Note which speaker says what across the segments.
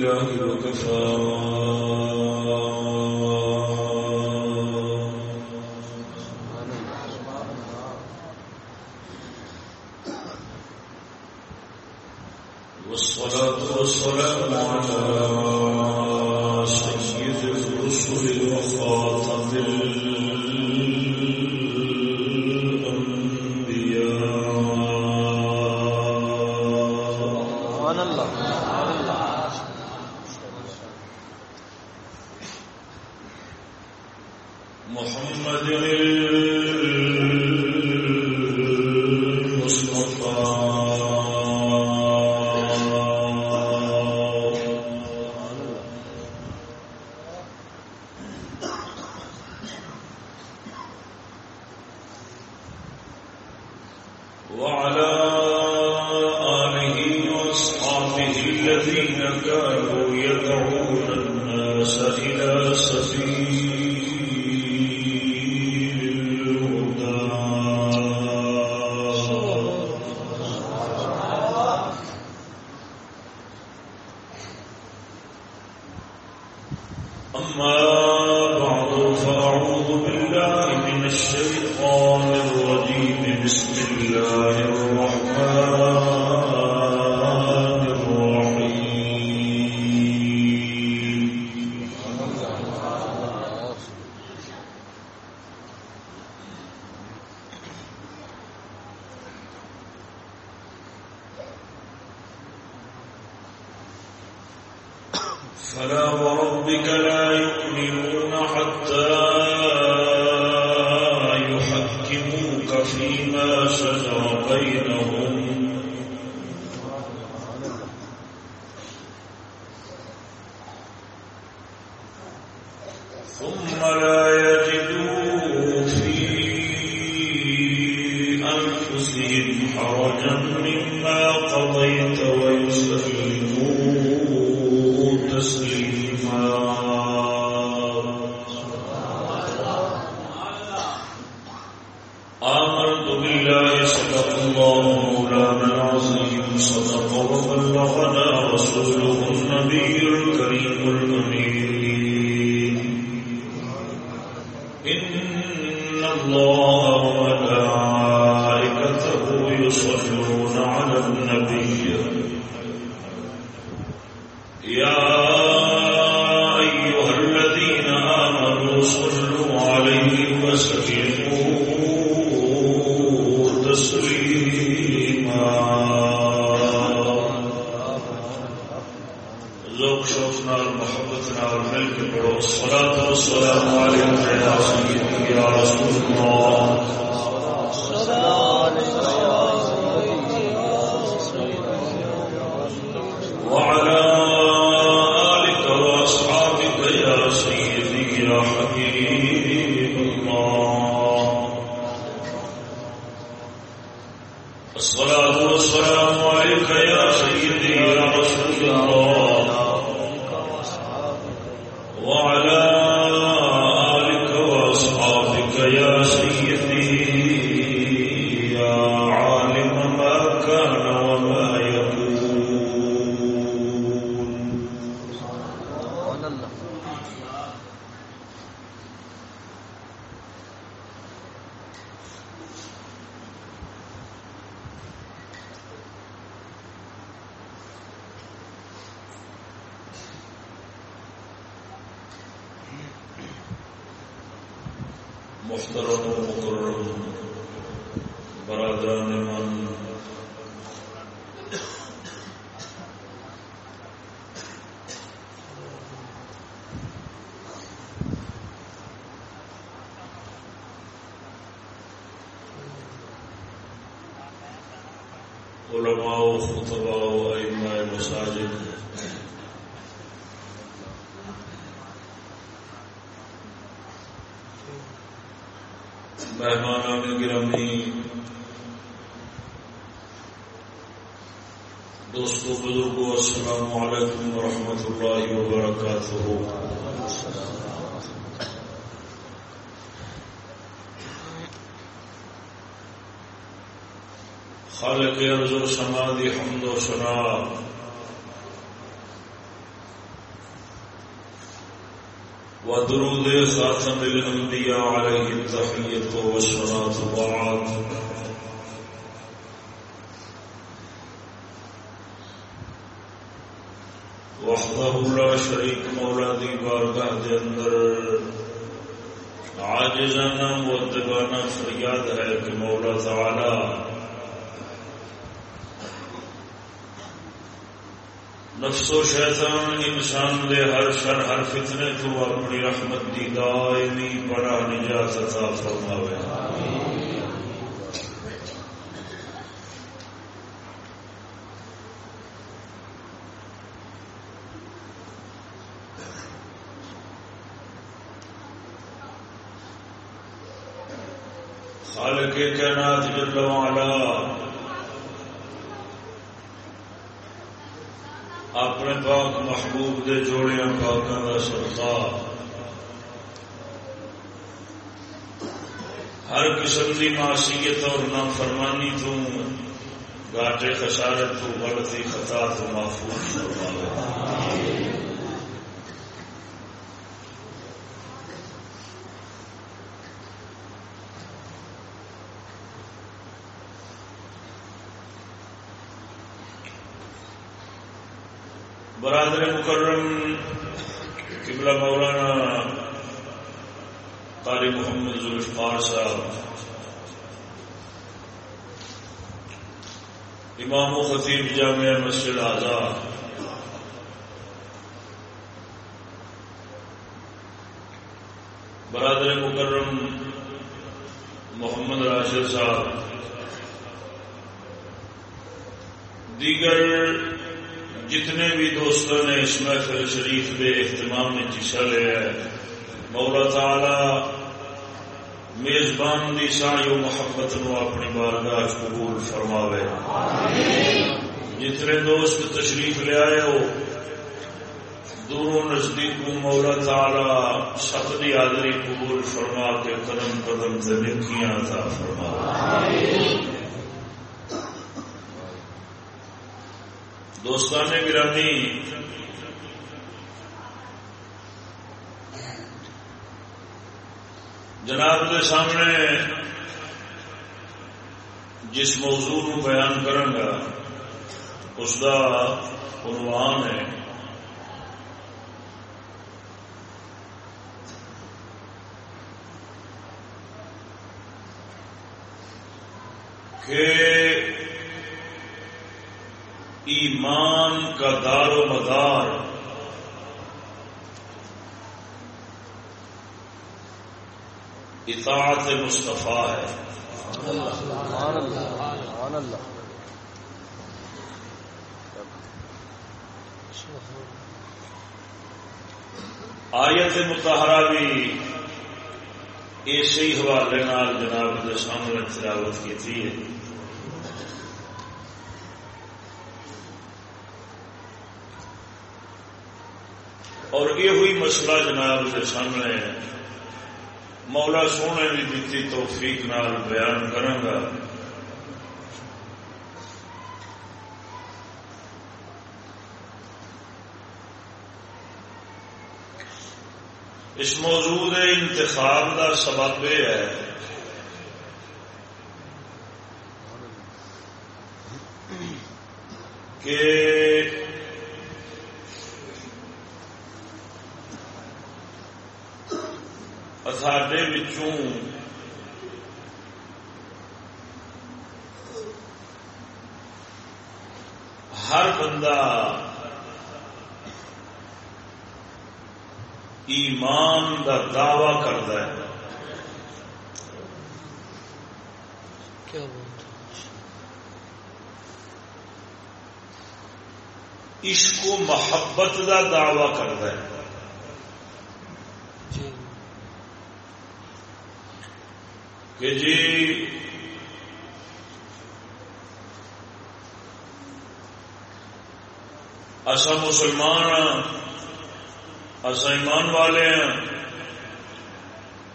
Speaker 1: بالله وكفاه صدق الله مولانا العظيم صدق وبلغنا رسوله النبي الكريم المنين إن الله شیطان انسان دے ہر شر ہر فتنے تو اپنی رحمت دی دائمی بڑا نجات عطا فرماوے خالق کائنات جل وعلا اپنے پاک محبوب دے جوڑیا پاکوں کا سرکار ہر قسم کی معاشیت اور نافرمانی تو گاٹے خسارت تو غلطی خطا تو محفوظ فرما برادر مکرم قبلہ مولانا قاری محمد صاحب امام و خطیب جامع مسجد آزاد برادر مکرم محمد راشد صاحب دیگر جتنے بھی دوستوں نے اس محفل شریف کے اہتمام میں حصہ لیا ہے، مولا تعالی میزبان کی ساری محبت نو اپنی بارگاہ قبول فرماوے۔ جتنے دوست تشریف لیا ہو دوروں نزدیک مولا تعالی سب کی آدری قبول فرما کے قدم قدم سے نکیاں تھا فرما۔ دوستان گرامی جناب کے سامنے جس موضوع نو بیان کروں گا، اس کا عنوان ہے کہ ایمان کا دار و مدار اطاعت مصطفیٰ ہے۔ آیت متحرہ بھی اسی حوالے نال جناب کے سامنے تلاوت کی تھی اور یہ ہوئی مسئلہ جناب کے سامنے مولا سونے کی دیتی توفیق نال بیان کروں گا اس موضوع انتخاب کا سبب یہ ہے۔ کہ ساڈے ہر بندہ ایمان کا دعوی کرتا ہے عشق و محبت کا دعوی کرتا ہے کہ جی اصا مسلمان ہاں اصا ایمان والے ہیں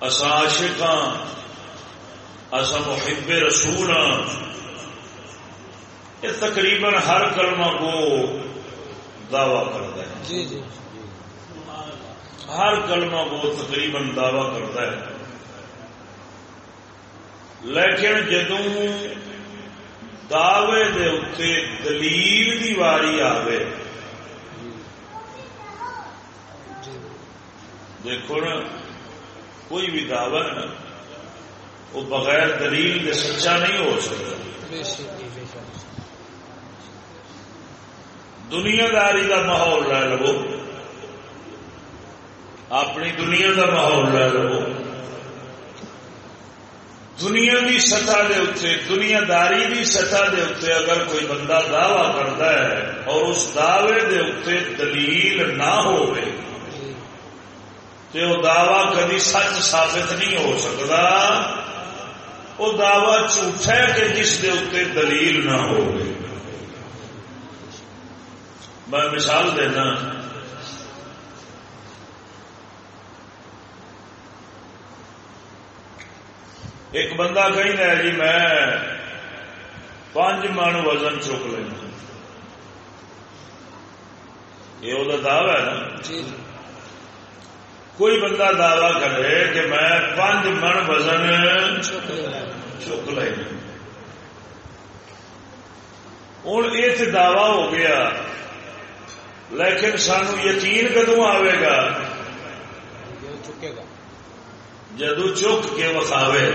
Speaker 1: اصا عاشق ہاں اصا محب رسول ہاں۔ یہ تقریباً ہر کلمہ کو دعوی کرتا ہے۔ جی جی۔ ہر کلمہ کو تقریباً دعوی کرتا ہے۔ لیکن جدو دعوے دے اتنے دلیل دی واری آئے دیکھو نا کوئی بھی دعوی نا وہ بغیر دلیل کے سچا نہیں ہو سکتا دنیا داری کا ماحول لے لو اپنی دنیا کا ماحول لے لو دنیا کی سطح دے اتنے دنیا داری کی سطح دے اتنے اگر کوئی بندہ دعوی کرتا ہے اور اس دعوے دے اتنے دلیل نہ ہو تو وہ دعوی کبھی سچ ثابت نہیں ہو سکتا، وہ دعوی جھوٹ ہے کہ جس کے اتنے دلیل نہ ہو میں مثال دینا ایک بندہ کہیں جی میں پانچ من وزن چک لینا۔ یہ وہ دعوی ہے نا؟ جی۔ کوئی بندہ دعوی کرے کہ میں پانچ من وزن چک لینا۔ ہوں یہ دعوی ہو گیا۔ لیکن سانو یقین کدو آئے گا۔ جدو چک کے وکھاوے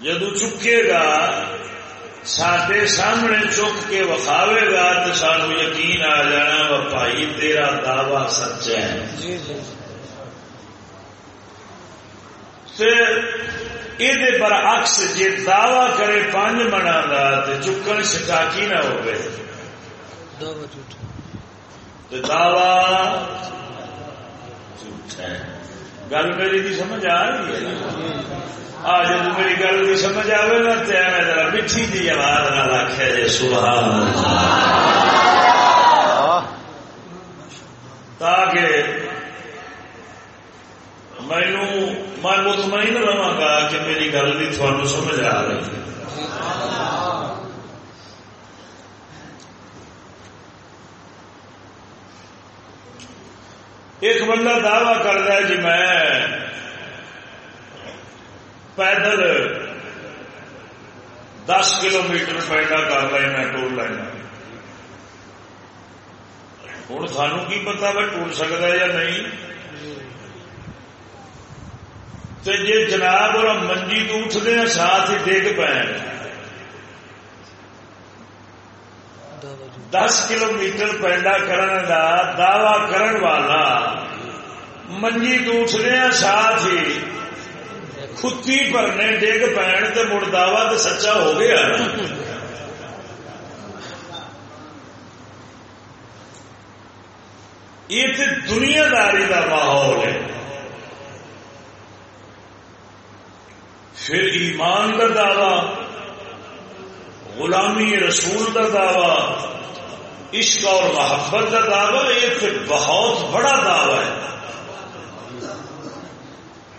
Speaker 1: جدو چکے گا سڈے سامنے چک کے وکھاوے گا تو سانو یقین آ جانا وہ بھائی تیرا دعوی سچ ہے۔ جی، جی۔ یہ برعکس جی دعوی کرے پانچ منا کا تو چکن شکاکی نہ ہو گل میری بھی سمجھ آ رہی ہے آ جب میری گل بھی سمجھ آئے نا تو میں ذرا میٹھی جی آواز نہ آخیا جی سبحان تاکہ مینو میں مطمئن رہا گا کہ میری گل بھی تھانوں سمجھ آ رہی ہے ایک بندہ دعوی کرتا ہے جی میں پیدل دس کلو میٹر پیدا کر لینا ٹور لینا ہوں سانو کی پتا میں ٹور سکتا یا نہیں؟ جی جناب اور منجی تو اٹھتے ہیں، ساتھ ہی ڈگ پے دس کلو میٹر پیدا کرنے کا دعوی کرن والا منجی تو ساتھ ہی کتی بھرنے ڈگ پین تو مڑ دعوی تو سچا ہو گیا یہ تو دنیا داری کا ماحول ہے۔ پھر ایمان کا دعوی، غلامی رسول کا دعوی عشق اور محبت کا دعوی یہ تو بہت بڑا دعوی ہے۔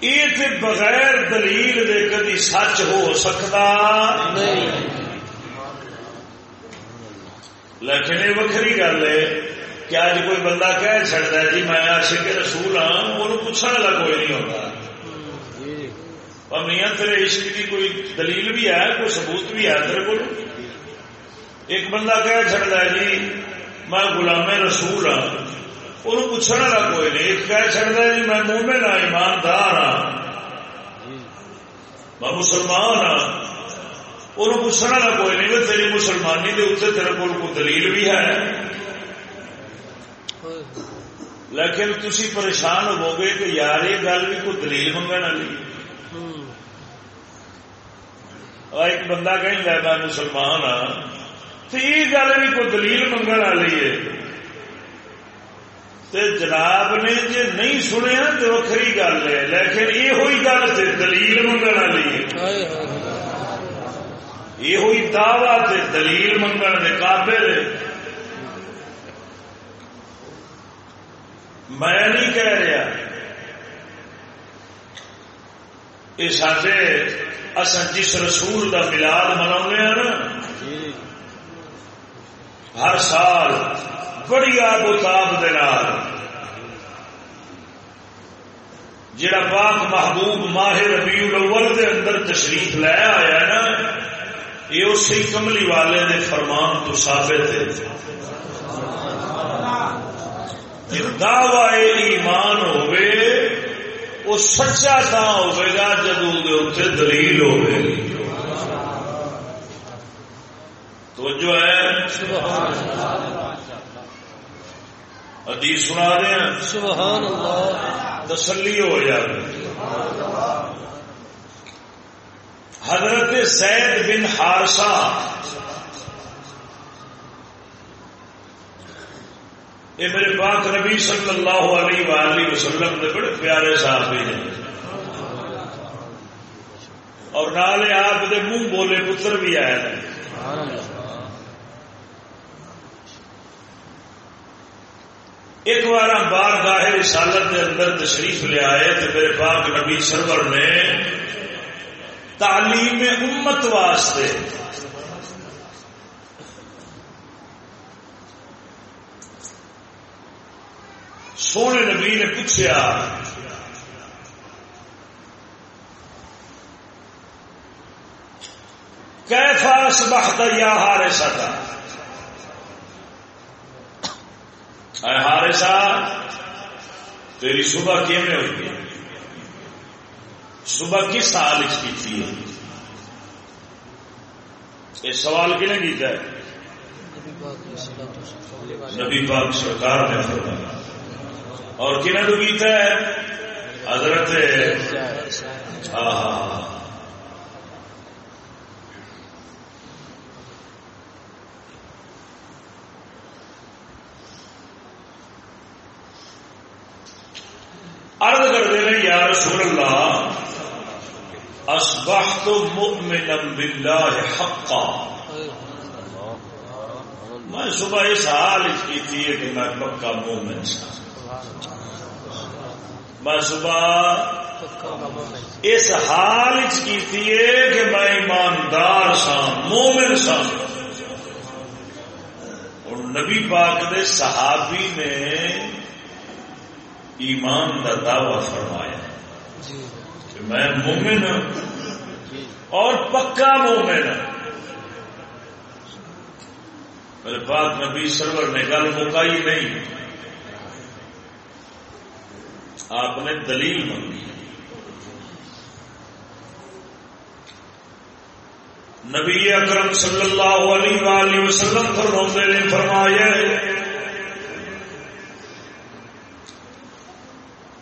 Speaker 1: یہ تو بغیر دلیل دے کدی سچ ہو سکتا۔ نہیں لیکن یہ وکری گل ہے کہ اج کوئی بندہ کہہ چڑتا ہے جی میں عاشق رسول ہاں وہ پوچھنے والا کوئی نہیں ہوتا۔ میاں تیرے عشق کی کوئی دلیل بھی ہے کوئی ثبوت بھی ہے تیرے کو ایک بندہ کہہ چڑتا ہے جی میں غلام رسول ہاں۔ وہ پوچھنے والا کوئی نہیں ایک کہہ چڑتا جی میں مومن ہاں ایماندار ہاں۔ میں مسلمان ہاں۔ وہ پوچھنے والا کوئی نہیں کہ تیری مسلمانی کے اتنے تیرے کو دلیل بھی ہے۔ لیکن تھی پریشان ہو گے کہ یار یہ گل بھی کوئی دلیل منگنے والی۔ ایک بندہ کہیں گا میں مسلمان ہاں۔ یہ گل بھی کوئی دلیل منگن والی ہے۔ جناب نے جی نہیں سنیا تو وکری گل ہے، لیکن یہ ہوئی گل سے دلیل منگن والی ہے۔ یہ ہوئی دعوی سے دلیل منگن کے قابل میں نہیں کہہ رہا۔ یہ سارے اصل جس رسول کا ملاد منا نا جی۔ ہر سال بڑی آب اتاب جڑا پاک محبوب ماہر ربیع الاول دے اندر تشریف لے آیا نا یہ اسی کملی والے دے فرمان تو ثابت ہے۔ دعوی ایمان ہوئے، وہ سچا تا ہوئے گا جدو اتنے دلیل ہوئے۔ تو جو ہے۔ حدیث سنا رہے ہیں۔
Speaker 2: سبحان اللہ۔
Speaker 1: تسلی ہو جائے حضرت سید بن ہارسا یہ میرے پاک نبی صلی اللہ علیہ وآلہ وسلم کے بڑے پیارے صحابی ہیں۔ اور نالے آپ کے منہ بولے پتر بھی آئے ایک بار بار گاہ رسالت کے اندر تشریف لے آئے تو میرے پاک نبی سرور نے تعلیم امت واسطے سونے نبی نے پوچھا کیفاس بہت یا ہارے سکا ہارے سا تیری صبح کی میں ہوئی صبح کس حال کی تھی؟ یہ سوال کی کنے کیتا ہے نبی پاک سرکار نے فرمایا۔ اور کنہ تو کیتا ہے؟ حضرت ہاں عرض کرتے ہیں، یا رسول اللہ، اصبحت مؤمنا باللہ حقا۔ میں صبح اس حال کی تھی کہ میں پکا مومن سا میں صبح اس حال کی تھی کہ میں ایماندار سا، مومن سا۔ اور نبی پاک دے صحابی نے ایمان کا دعوی فرمایا کہ میں مومن ہوں۔ اور پکا مومن ہوں۔ میرے پاک نبی سرور نے گل مکائی نہیں۔ آپ نے دلیل منگی نبی اکرم صلی اللہ علیہ وآلہ وسلم فرماتے نے فرمایا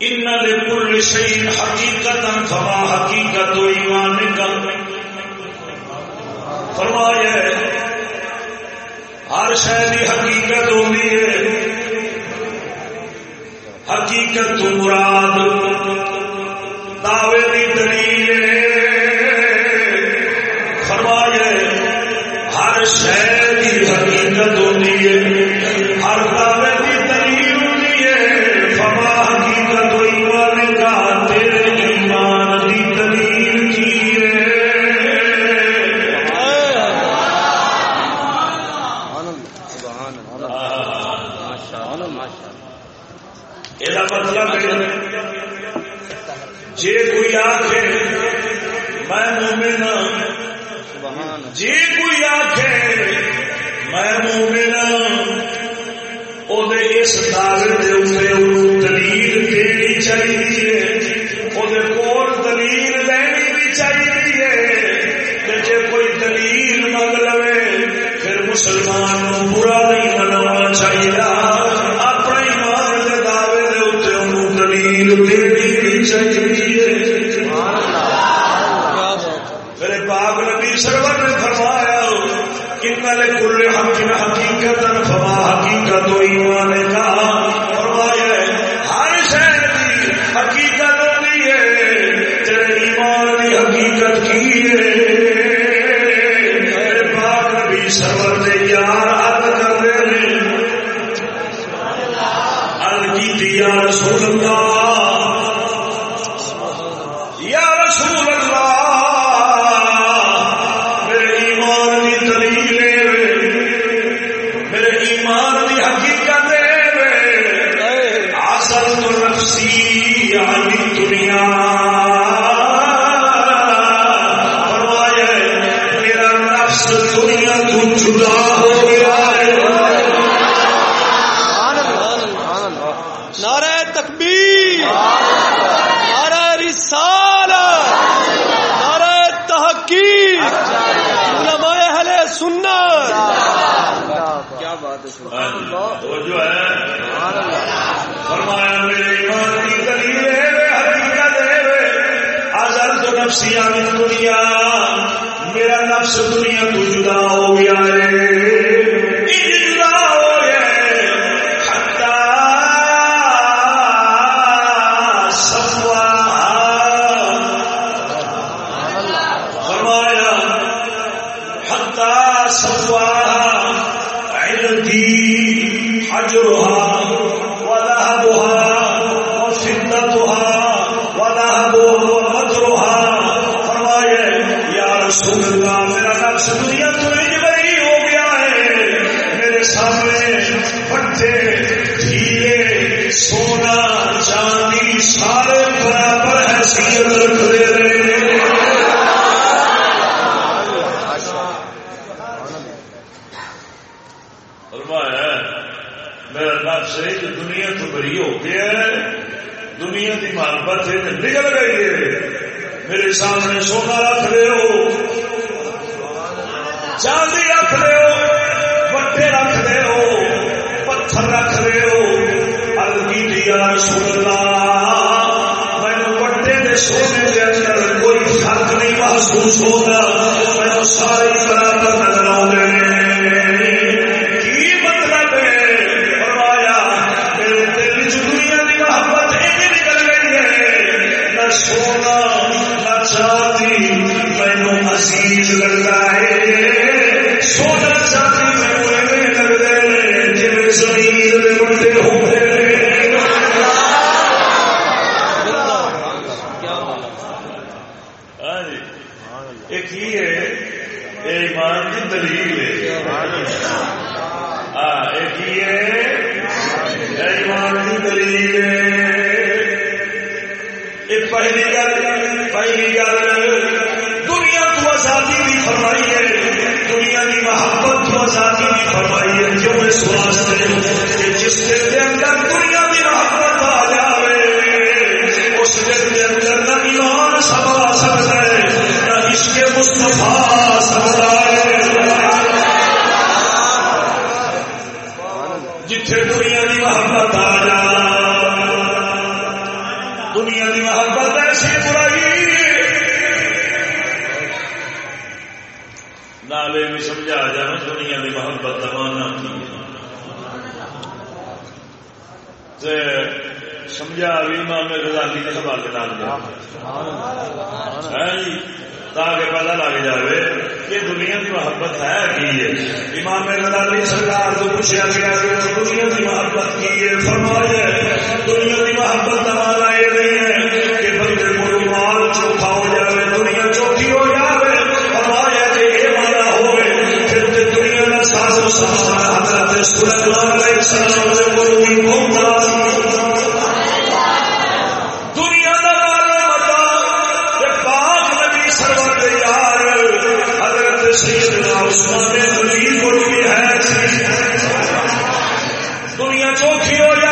Speaker 1: ان لكل شيء حقیقتا فما حقیقت ایمان کا فرمایا ہر شہر کی حقیقت ہوتی ہے۔ حقیقت تو مراد دعوے کی دلیل فرمایا ہر شہر حتی حجرها دنیا چوکھی ہو جائے۔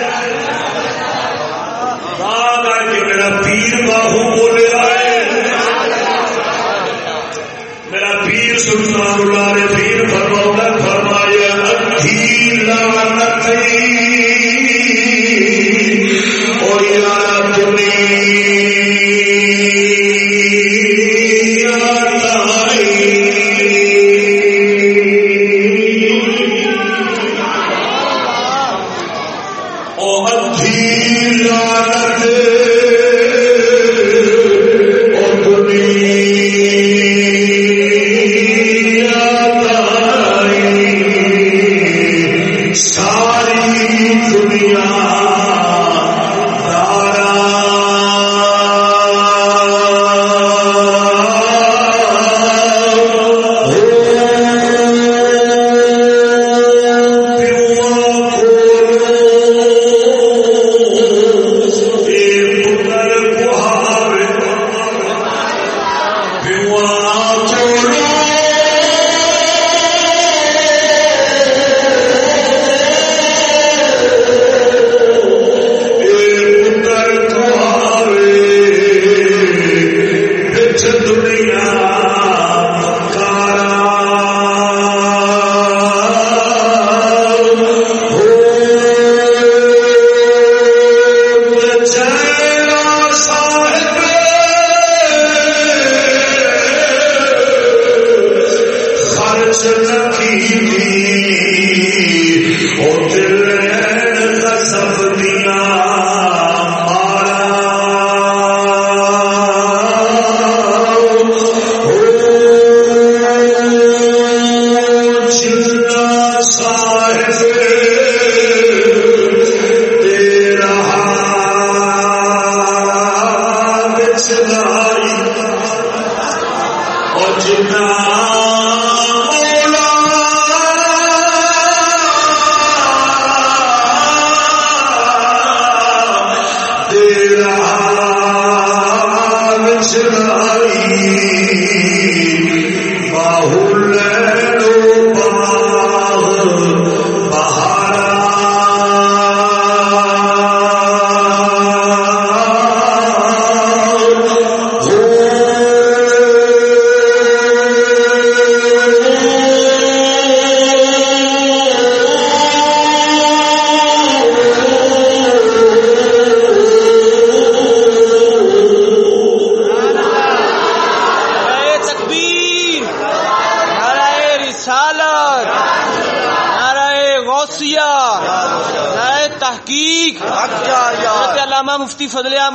Speaker 1: پیر باہو بولے آئے۔ میرا پیر سلطان اللہ پیر فرما فرمایا اور یار
Speaker 2: تمہیں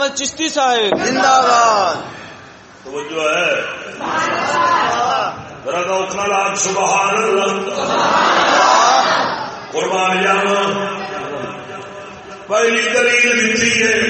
Speaker 2: مولانا چشتی صاحب۔
Speaker 3: زندہ باد۔
Speaker 1: توجہ ہے۔ قربان جانا پہلی دلیل دیتی ہے۔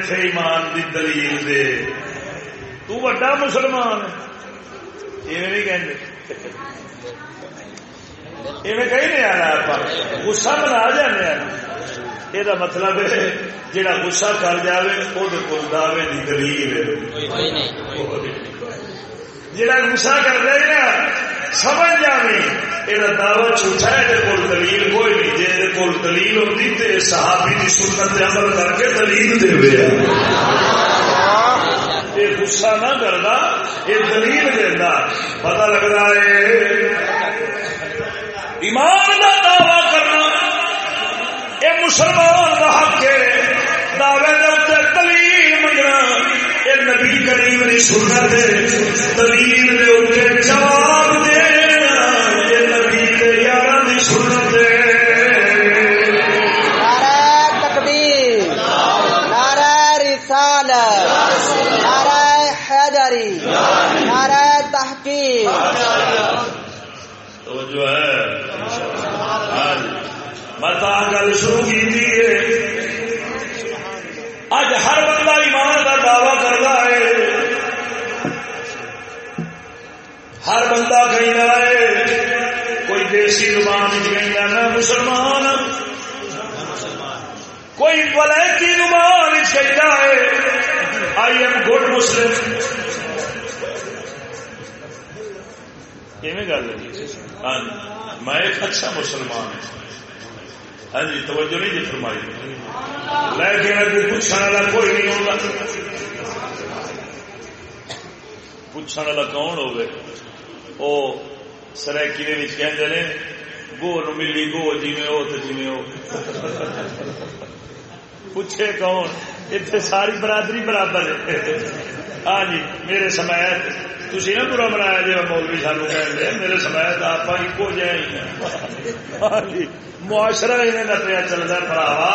Speaker 1: اتے ایمان دی دلیل دے۔ تو وڈا مسلمان یہ نہیں کہ نہیں آنا آپ گسا بنا جانے یہ مطلب ہے جہاں گسا کر جائے وہ دعوے کی دلیل جہاں گسا کر دے نا سمجھ جائے یہ دعوی جھوٹا ہے یہ کول دلیل کوئی نہیں۔ جی یہ کول دلیل ہوتی تو صحابی کی سنت عمل کر کے دلیل دے یہ گسا نہ کرتا یہ دلیل دینا۔ پتا لگتا ہے، ایمان کا دعوی کرنا یہ مسلمان کا حق ہے۔ دعوے کے دلیل منگنا۔ یہ نبی کریم کی سنت دلیل دے مت گل شروع کی اج ہر بندہ ایمان کا دعوی کرتا ہے۔ ہر بندہ کہنا ہے، کوئی دیسی زبان چاہیے مسلمان۔ کوئی ولائکی زبان چاہیے ہے آئی ایم گڈ مسلم گل ہے؟ ہاں، میں ایک اچھا مسلمان ہوں ہاں جی توجہ نہیں جی فرمائی۔ لیکن اگو پوچھنے والا کوئی نہیں ہوگا۔ پوچھنے والا کون ہوگا؟ وہ سرکی کہتے ہیں گو نو ملی گو جی ہو تو جی ہو۔ پوچھے کون؟ اتنے ساری برادری برابر ہے۔ ہاں جی میرے سمایت تھی نا برا بنایا جی مولوی سانو کہ میرے سمایت آپ ایکو جہ معاشرہ انہیں نپیا چلتا پراوا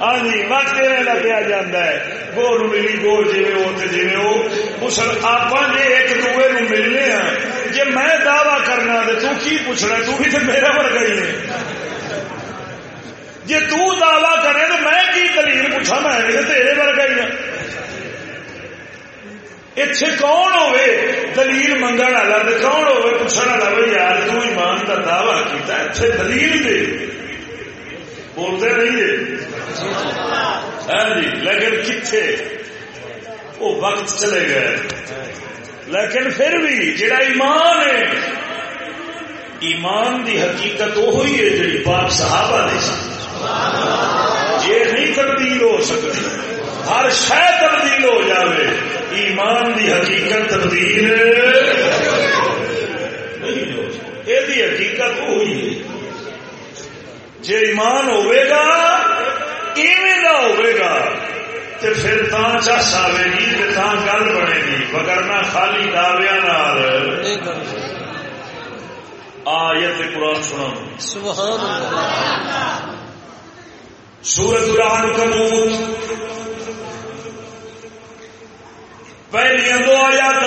Speaker 1: ہاں جی وقت انہیں نپیا جانا ہے گو نو ملی گو جی وہ جی وہ آپ جی ایک دوے نو ملنے ہاں جی میں دعوی کرنا تو کی پوچھنا تو بھی تو میرا ورگا ہی ہے جی تعوی کرے تو میں کی دلیل پوچھا میں تیرے ورگا ہی ہوں اتنے کون ہوے دلیل منگن والا تو کون ہوے پوچھنے والا بھائی یار تو ایمان کا دعوی کیا اتنے دلیل دے بولتے نہیں ہے ہاں جی لیکن کتنے وہ وقت چلے گئے لیکن پھر بھی جڑا ایمان ہے ایمان دی حقیقت وہی ہے جی پاک صحابہ نے یہ نہیں تبدیل ہو سکتی ہر شہ تبدیل ہو جاوے۔ ایمان دی حقیقت تبدیل۔ یہ حقیقت ہوئی۔ ہے جی ایمان ہوئے گا ایویں ہوئے گا تو پھر تا چس آئے گی تو تا گل بنے گی۔ وگرنا خالی دعویا نال۔ آیت قرآن سنا سورت الرحمن کبوت پہلے دو آیات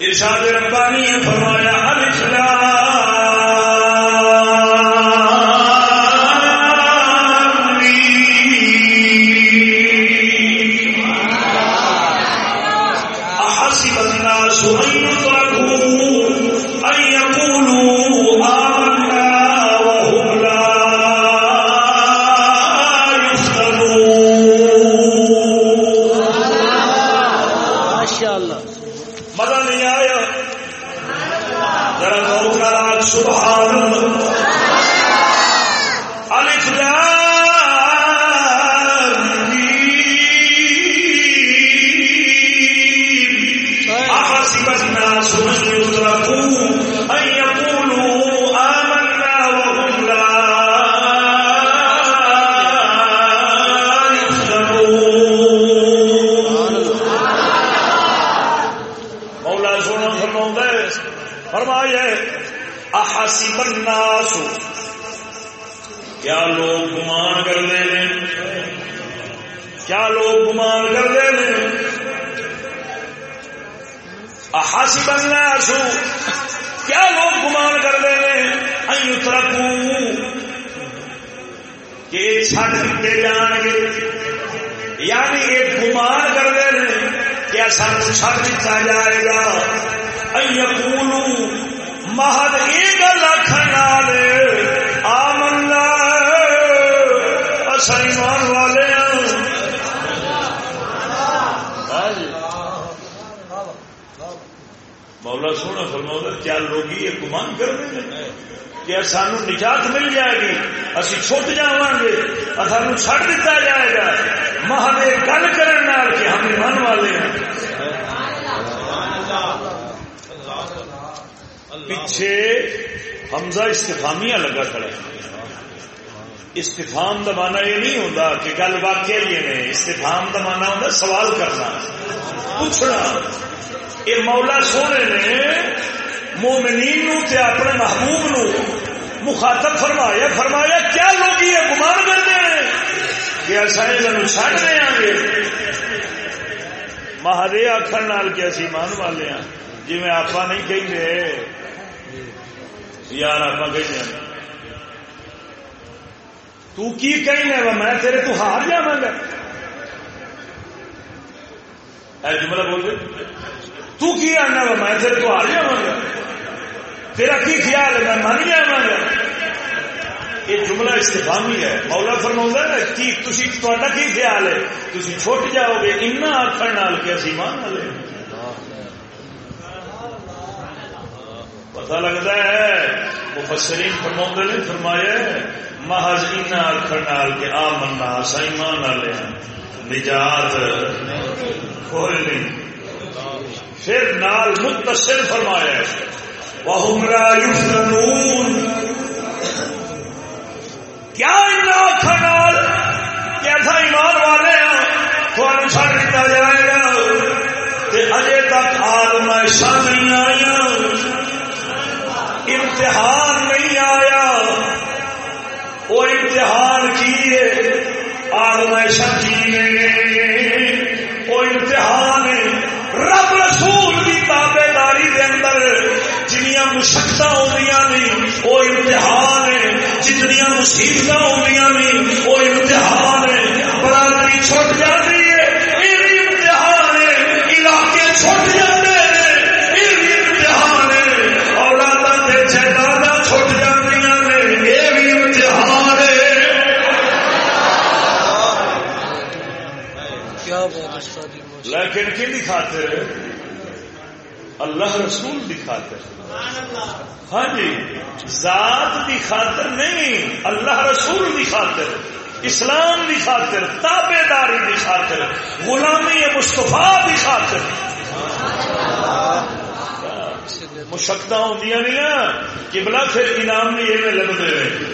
Speaker 1: ارشاد ربانی فرمایا ہر سوئی تو سانو چڑ دتا جائے گا مہد گل کرنے کہ ہم ایمان والے ہیں پیچھے حمزہ استفامیہ لگا کھڑا استفام کا مانا یہ نہیں ہوتا کہ گل واقع یہ استفام کا مانا ہوتا سوال کرنا پوچھنا یہ مولا سونے نے مومنین نو تے اپنے محبوب نو مخاطب فرمایا فرمایا کیا لوگ یہ گمان کرتے ہیں کہ ایسا یہ چڑ رہے ہیں مہادے آخر کہ اسی مان والے ہیں جی میں آپ نہیں کہیں یار آپ کہ تو کی کہیں میں تیرے تو ہار جا گا۔ جملہ بول رہے تو کی آنا وا؟ میں تیرے تو ہار جا گا۔ تیرا کی خیال ہے؟ میں من جا گا۔ یہ جملہ استفامی ہے۔ مولا فرما ہے کی تھی تا کی خیال ہے؟ تھی چھٹ جاؤ گے ان آخر نال کے اسی مان والے پتا لگتا ہے، مفسرین فرما نے فرمایا محض ان آخر نال کے آ منا سائمان والے نجات کوئی نہیں۔ پھر نال متصل فرمایا وہمرا یفتنون کیا آدم نہیں آیا۔ امتحان نہیں آیا۔ وہ امتحان کی آدم شکی وہ امتحان رب رسول کی تابے داری کے اندر جنیا مشقت آدی وہ امتحان جتنیا مصیبت آدی وہ امتحان برادری چھٹ جاتی خاطر اللہ رسول کی خاطر ہاں جی ذات کی خاطر نہیں، اللہ رسول کی خاطر اسلام کی خاطر تابے داری کی خاطر غلامی مستفا کی خاطر مشقت ہوں نہیں کہ بلا پھر انعام نہیں یہ لگتے ہیں۔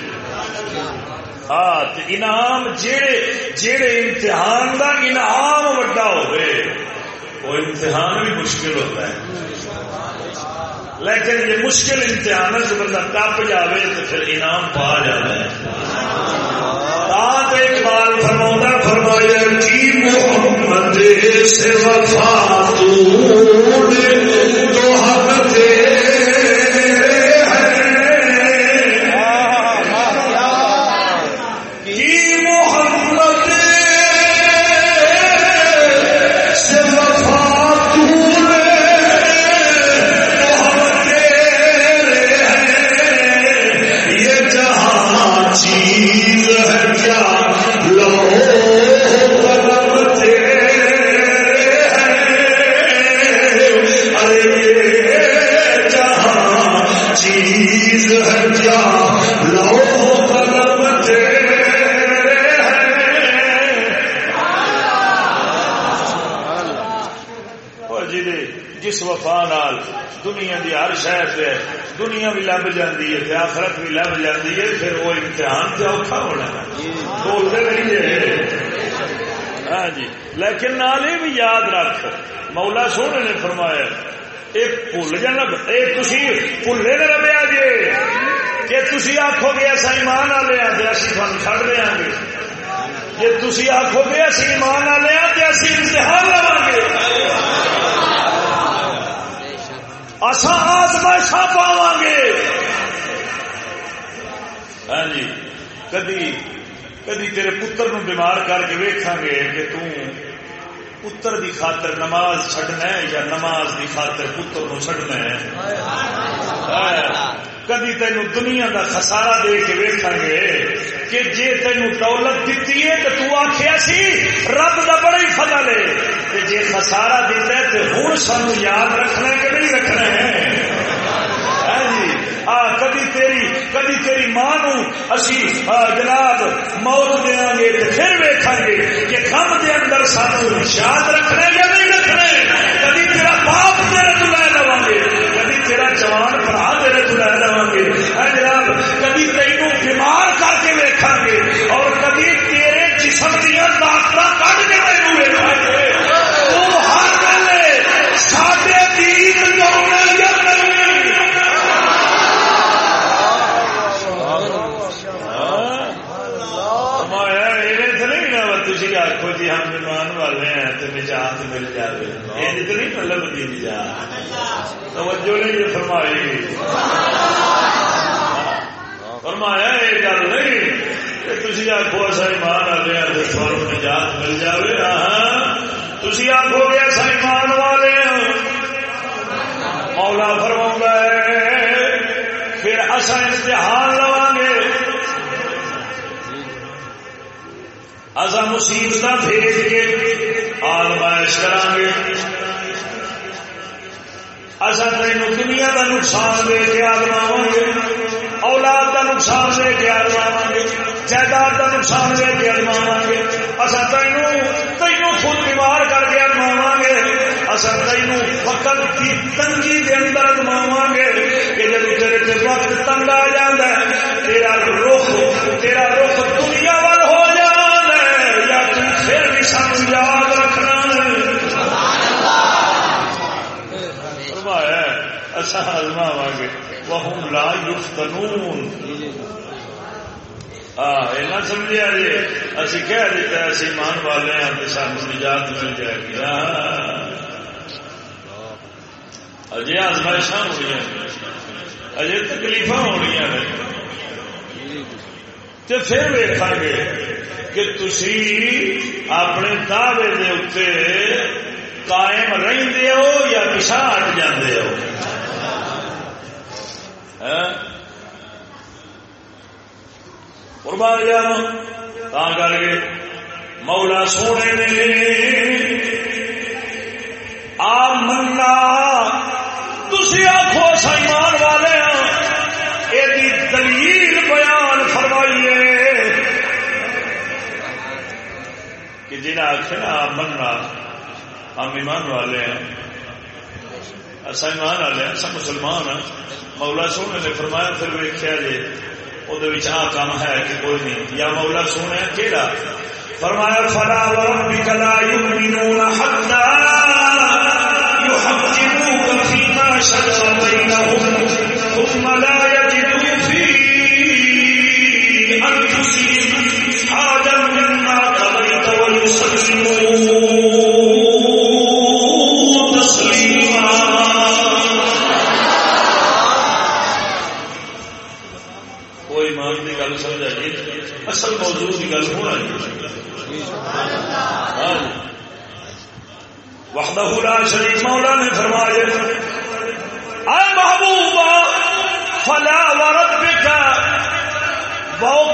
Speaker 1: ہاں انعام جڑے جڑے امتحان کا انعام وڈا ہوئے وہ امتحان بھی مشکل ہوتا ہے۔ لیکن یہ مشکل امتحان سے بندہ کپ جائے تو پھر انعام پا جاتا ہے۔ اقبال فرما فرمایا کی محمد سے وفا تو لب جاتی ہے آخرت بھی لب جاتی ہے، پھر وہ امتحان سے اوکھا ہونا بولتے نہیں ہاں جی۔ لیکن نال یہ بھی یاد رکھ، مولا سونے نے فرمایا، ایک بھول جانا ایک تھی بھولے نہ رہا جی کہ تھی آخو گے اصا ایمان والے ہاں تو اسی تھان چڑ دیا گے۔ جی تھی آخو گے اسی ایمان والے ہاں تو امتحان لوا گے۔ اصا آزمائشا پاو گے ہاں جی کدی کدی تیرے پتر نو بیمار کر کے ویکھاں گے کہ توں پتر دی خاطر نماز چھڈنا ہے یا نماز دی خاطر پتر نو چھڈنا ہے؟ کدی تینو دنیا دا خسارا دے کے ویکھاں گے کہ جے تینو دولت دیتی ہے تو تو آکھیا سی، رب دا بڑا ہی فضل ہے۔ تے جے خسارا دیتا ہے تے ہن سانو یاد رکھنا ہے کہ نہیں رکھنا ہے؟ ہاں جی۔ کدی تیری کدی تیری ماں نو اسی جناب موت دیا گے پھر ویکھا گے کہ کم دے اندر سانو یاد رکھنا یا نہیں رکھنا کدی تیرا باپ تیرے تو لے لوا گے۔ کدی جوان برا تیرے تو لے گے۔ جناب کدی تینوں بیمار کر کے ویکھا گے اور کدی تیرے جسم دیا ڈاکٹر کٹ کے تینوں ویکھا گے۔ ہر دین گاؤں آخو جی ہم ایمان والے ہیں تو نجات مل جائے یہ تو نہیں مطلب نجات توجہ نہیں فرمائی فرمایا یہ گل نہیں تھی آخو اصا ایمان والے ہیں تو نجات مل جائے ہاں تھی آخو گے اصا ایمان والے ہاں۔ مولا فرما ہے، پھر اصا امتحان لوا گے۔ اصا مصیبت بھیج کے آزمائش کرا گے۔ اصا تین دنیا کا نقصان دے کے آزماو گے، اولاد کا نقصان دے کے آزماو گے، جائیداد کا نقصان دے کے آزماو گے۔ اصا تینوں تینوں خود بیمار کر کے آزماو گے۔ اصا تینوں وقت کی تنگی کے اندر آزماو گے کہ جب تیرے وقت تنگ آ جاتا ہے، تیرا رخ تیرا رخ دنیا وال ہو جائے پھر بھی سان یاد رکھنا اچھا فرمایا اصا گے وہ لا یفتنون ہاں سمجھا جی اسی کہہ دیتا اسی ایمان والے ہیں تو سان نجات مل جائے گی۔ اجے آزمائش ہو رہی ہیں اجے تکلیف ہو رہی ہیں۔ تو پھر ویکا گے کہ تھی اپنے دعوے دے اتنے قائم رہتے ہو یا پچھا ہٹ جاندے ہو؟ قربان جانا کر کے مولا سونے نے آ منا تھی آخو سائمان والے یہ دلیل بیان فرمائیے کہ جنہیں آخ نا مننا ہم ایمان والے ہیں۔ اصا ایمان والے اصا مسلمان ہاں مولا سونے نے فرمایا پھر ویکیا جی وہ کام ہے کہ کوئی نہیں یا مولا سونے کہڑا فرمایا فلا وربك لا يؤمنون حتى يحكموك فيما شجر بينهم ثم لا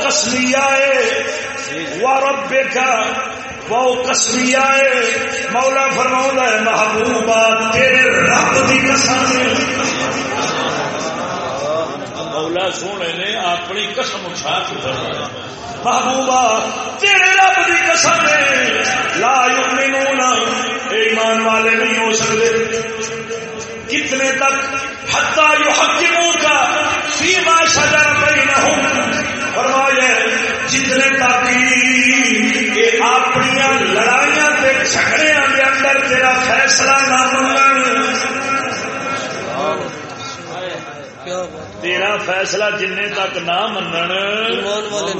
Speaker 1: وہ کسمیا وربک وہ کسمیا مولا فرماؤں ہے محبوبا تیرے رب کی قسم مولا سونے نے اپنی قسم اٹھا کے محبوبا تیرے رب کی قسم ہے۔ لا یؤمنون ایمان والے نہیں ہو سکتے۔ کتنے تک؟ حتی یحکموں کا فیما شجر بینہم۔ فرمایا، جتنے تک یہ اپنی لڑائیاں تے جھگڑیاں دے اندر تیرا فیصلہ نہ منن تیرا فیصلہ جن تک نہ منن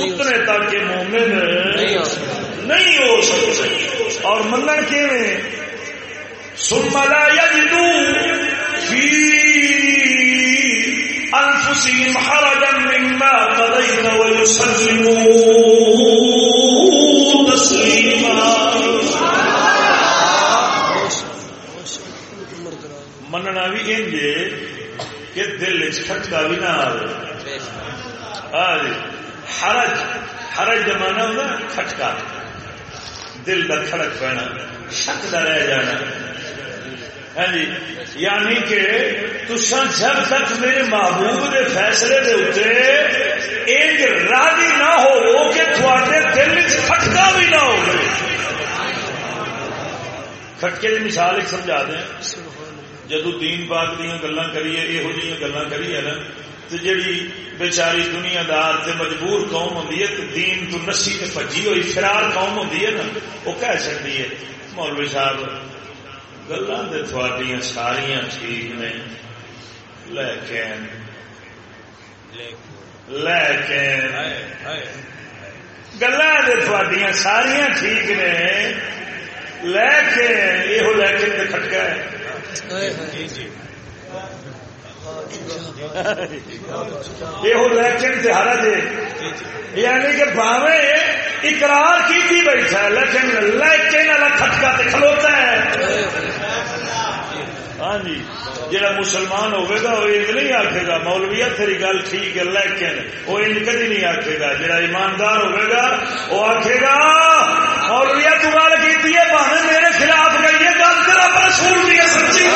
Speaker 1: اتنے تک یہ مومن نہیں ہو سکتے۔ اور منن کی سن ملا یا جدو فی انفسهم حرجا مما قضيت ويسلموا تسليما. مننا بھی انج کہ دل کھٹکا بھی نہ آئے ہاں جی. حرج. حرج جمانا ہونا کھٹکا دل کا کھڑک پینا شک کا رہ جانا. ہاں جی۔ یعنی کہ تسا جب تک میرے محبوب کے فیصلے دے اتنے انج راضی نہ ہو کہ تھوڑے دل کھٹکا بھی نہ ہو کھٹکے کی مثال ایک سمجھا دیں۔ جدو دین پاک دیا گلا کریے یہو جی گلا کریے نا تو جیڑی بیچاری دنیا دار تے مجبور قوم ہوں دین تو نسی تے بجی ہوئی فرار قوم ہوں نا وہ کہہ سکتی ہے۔ مولوی صاحب گلا تھوڑی ساریا ٹھیک نے لیکن لیکن گلا تھوڑی ساریا ٹھیک نے لیکن یہ لیکن کھٹکا ہے یہ لیکن تہارا دے یعنی کہ باوے اقرار کی بیٹھا ہے لیکن لیکن والا کھٹکا تے کھلوتا ہے۔ ہاں جی جہاں مسلمان ہوئے گا وہ یہ نہیں آخے گا مولویا تیری گل ٹھیک ہے لیکن وہ ان کدی نہیں آخے گا۔ جہاں ایماندار ہوئے گا وہ آخے گا مولویا تو گل کی بہانے میرے خلاف گئی ہے گل تیرا رسول بھی ہے سچی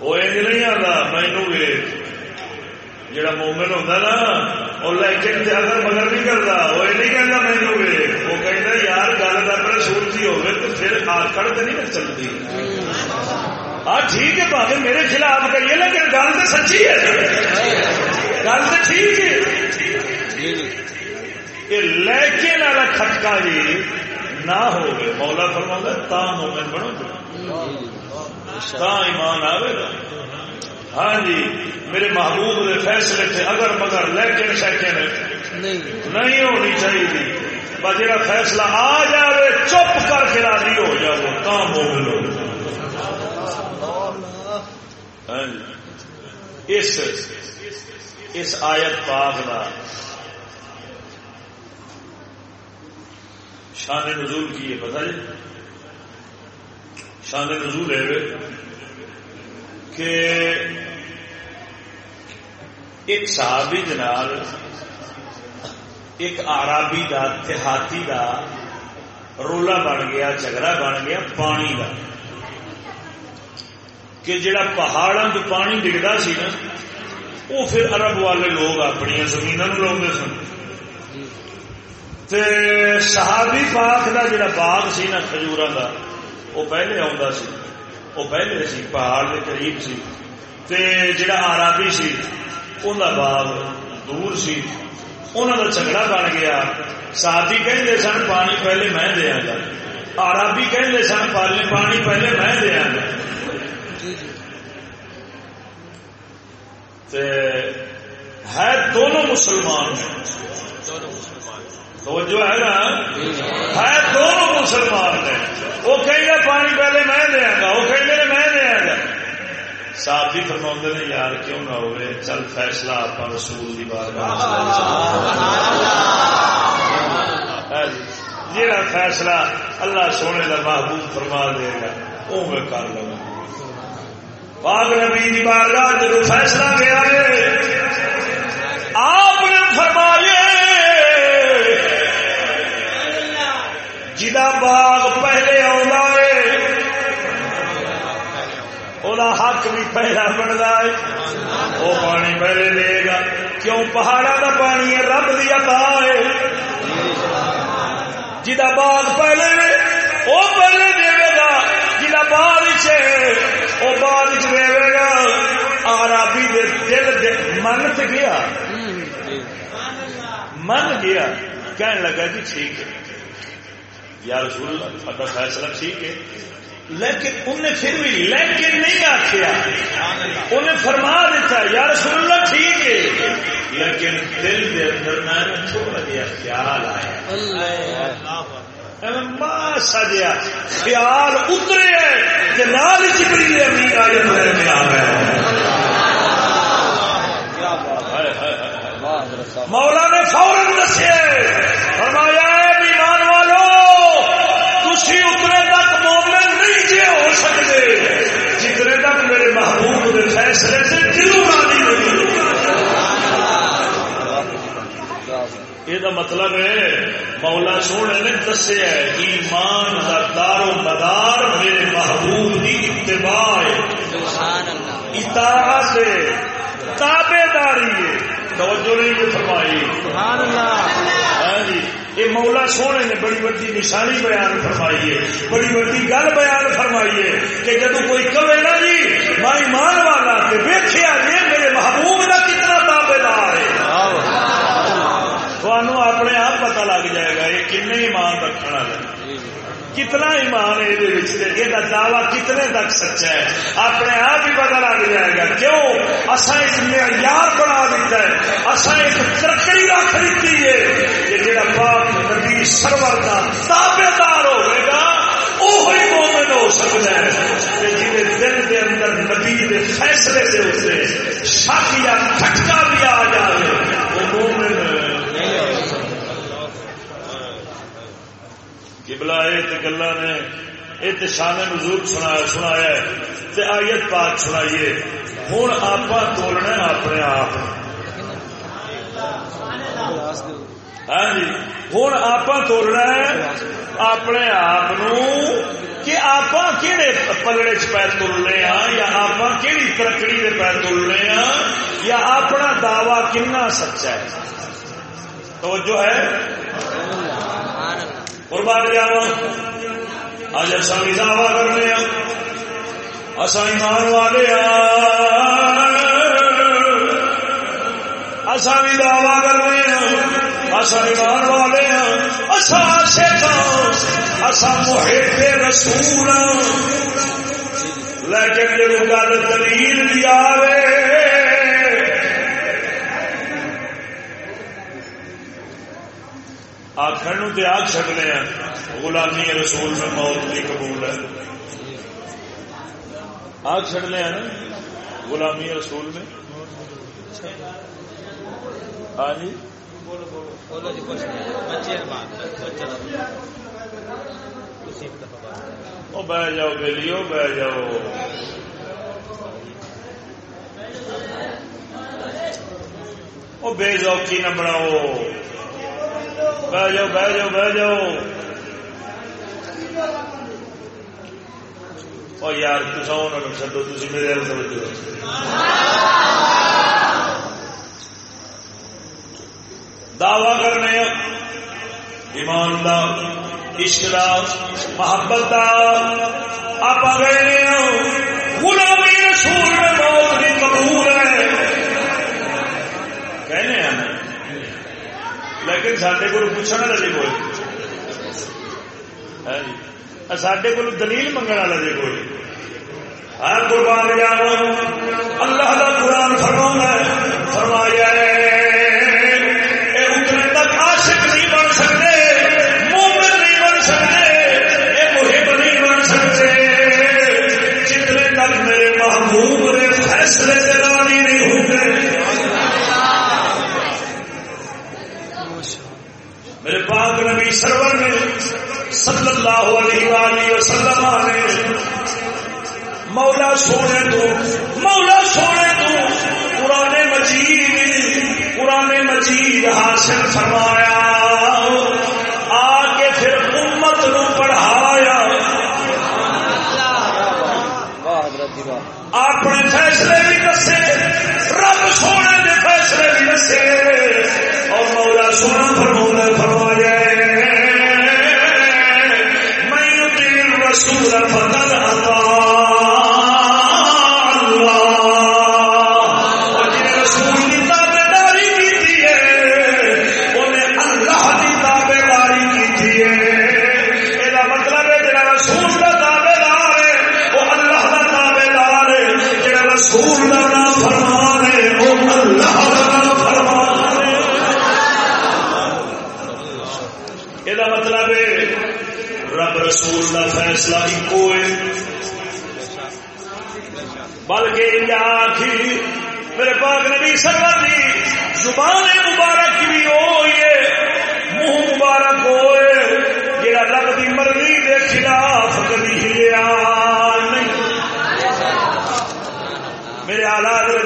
Speaker 1: وہ نہیں آتا مینو جڑا مومن ہوتا نا وہ لیکن اگر مگر نہیں کرتا وہ یہ نہیں کہتا میں مینو وہ کہتا یار گل اگر سورتی ہوگی تو پھر آکڑ تو نہیں چلتی ہاں ٹھیک ہے بھائی میرے خلاف کہیے لیکن گل تو سچی ہے گل تو ٹھیک ہے لیکن والا کھٹکا جی نہ ہو مولا فرما تا مومن بنو تا ایمان آئے گا ہاں جی میرے محبوب کے فیصلے تھے اگر مگر لیکن سیکن نہیں۔ ہونی چاہیے۔ جا فیصلہ آ جائے چپ کر کے راضی ہو جاؤ کام ہو ملو ہاں جی۔ اس اس آیت پاک کا شان نزول کی ہے پتا جی؟ شان نزول ہے۔ کہ ایک صحابی جناب ایک آرابی دا، دیہاتی دا رولا بن گیا، جھگڑا بن گیا، پانی دا۔ کہ جڑا پہاڑوں تو پانی ڈگتا سی نا وہ پھر عرب والے لوگ اپنی زمین لوگ سن۔ صحابی پاک دا جڑا باغ سی نا کھجور دا وہ پہلے آ وہ پہلے سی پہاڑ کے قریب سی تے جڑا آرابی سی ان باغ دور سی انہوں کا جھگڑا بن گیا ساتھی کہتے سن پانی پہلے میں دیا گا آرابی کہتے سن پانی پہلے میں دیا گا ہے دونوں مسلمان جو ہے نا؟ ہے دونوں مسلمان نے وہ کہیں گے، پانی پہلے میں دیا گا وہ کہیں گے، میں دیا گا صاحب بھی فرما نے، یار کیوں نہ ہوئے؟ چل فیصلہ آپ رسول کی بات جا۔ جی۔ فیصلہ اللہ سونے کا محبوب فرما دے گا وہ میں کر لوں۔ پاک نبی کی بارگاہ جب فیصلہ کیا ہے آپ نے فرمایا جا باغ پہلے آ حق بھی پہلا بنتا ہے۔ وہ پانی پہلے دے گا۔ کیوں پہاڑا کا پانی ہے رب دیا ہے۔ جا باغ پہلے وہ پہلے دے گا جا بعد وہ بعد دے گا۔ آرابی دے دل دے من گیا۔ من گیا۔ کہنے لگا جی ٹھیک ہے۔ یا رسول اللہ فیصلہ ٹھیک ہے۔ لیکن انہیں پھر بھی لیکن نہیں آخیا انہیں فرما دیتا یا رسول اللہ ٹھیک ہے۔ لیکن دل کے اندر میں تھوڑا جہا خیال آیا۔ ماسا جہا خیال اترے کہ نال چپڑی امیر آ مولا نے فورن دسے فرمایا محبوب کے فیصلے سے دلوں راضی نہیں یہ مطلب ہے مولا سونے نے دسیا ایمان کا دار و مدار میرے محبوب کی اتباع اطاعت تابے داری ہے۔ توجہ نہیں فرمائی۔ ہاں جی۔ یہ مولا سونے نے بڑی بڑی نشانی بیان فرمائی ہے بڑی بڑی گل بیان فرمائی ہے کہ جب کوئی کہے نا جی میں ایمان والا ویخیا جی میرے محبوب کا کتنا تابے دار ہے تھانوں اپنے آپ پتا لگ جائے گا یہ کن ایمان رکھنے والے کتنا ایمان ہے یہ دعوی کتنے تک سچا ہے؟ اپنے آپ ہی پتا لگ جائے گا کیوں؟ اصا ایک معیار بنا دیتا ہے۔ اصا ایک ترقی رکھ دیتی ہے۔ کہ جڑا پاک نبی سرور کا تابے دار ہوئے گا وہی مومن ہو سکتا ہے۔ جی دل کے اندر نبی کے فیصلے سے اسے شک یا کھٹکا بھی آ جائے وہ مومن کبلا یہ گلا نے یہ شان نزول سنایا سنایا تے آیت پاک سنائیے ہوں آپ تولنا اپنے آپ۔ ہاں جی۔ ہوں آپ تولنا اپنے آپ کہ آپ کہڑے پلڑے چ پیر تلنے ہاں یا آپ کہڑی ترکڑی کے پیر تلنے ہاں یا اپنا دعوی کنا سچا ہے؟ تو جو ہے؟ قربان جاوا اج اصا بھی دعوی کرنے اصا ایمان والے اصا بھی دعوی کرنے اصا ایمان والے اصا شیخ اصا محب رسول لیکن جب گل دلیل بھی آئے آخر تو آگ سکتے ہیں۔ غلامی رسول میں موت نہیں قبول ہے۔ آگ چڑنے ہیں نا۔ غلامی رسول میں۔ ہاں جی۔ بہ جاؤ بہلیو بہ جاؤ۔ وہ بے ذوقی نہ بناؤ۔ بہ جاؤ بہ جاؤ بہ جاؤ۔ اور یار تصا انہوں چڈو تھی میرے توجہ دعوی کرنے ایمان دا، عشق دا، محبت دا۔ آپ گئے غلامی رسول میں موت نہیں قبول ہے کہنے ہیں لیکن سڈے کو پوچھنے والا ہاں جی۔ کوئی سڈے کو دلیل منگنے والا جی کوئی۔ ہر قربان اللہ کا قرآن فرما فرمایا ہے سرور نے، صلی اللہ علیہ وآلہ وسلم نے، مولا سونے تو، مولا سونے تو پرانے مجید پرانے مجید حاصل فرمایا۔ اپنے فیصلے بھی دسے، رب سونے کے فیصلے بھی دسے۔ اور مولا سونا فرما فرمایا طرف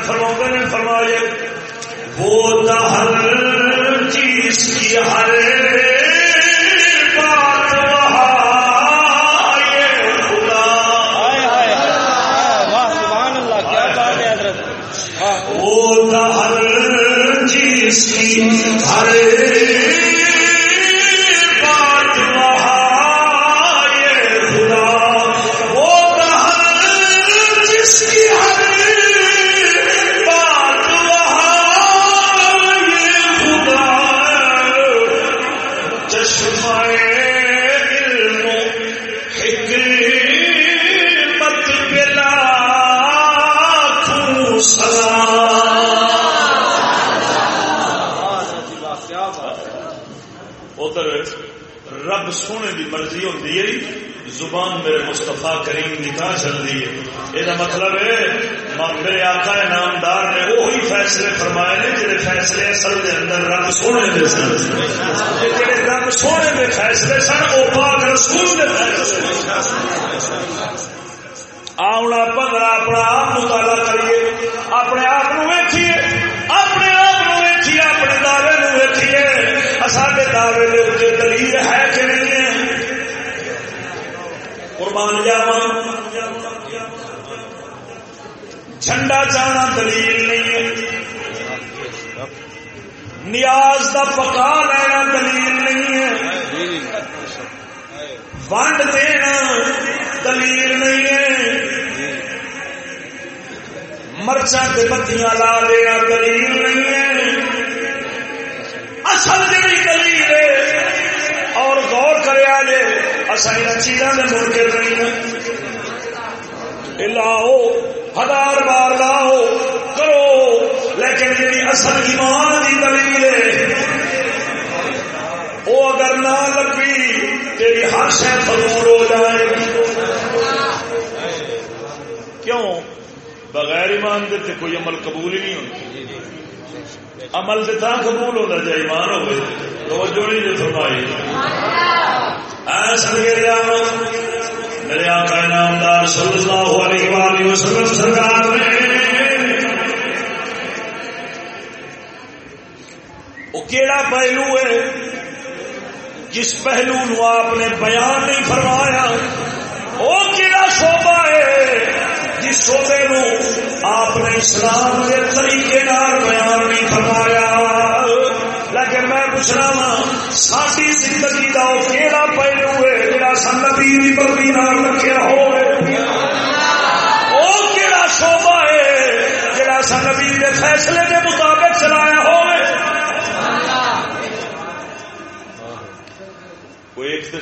Speaker 1: فرما نے فرمائے وہ ہر چیز کی ہر ہر چیز کی ہر فیصلے اصل دے اندر رب سونے دے سن۔ جڑے رب سونے دے فیصلے سن وہ پاک رسول دے فیصلے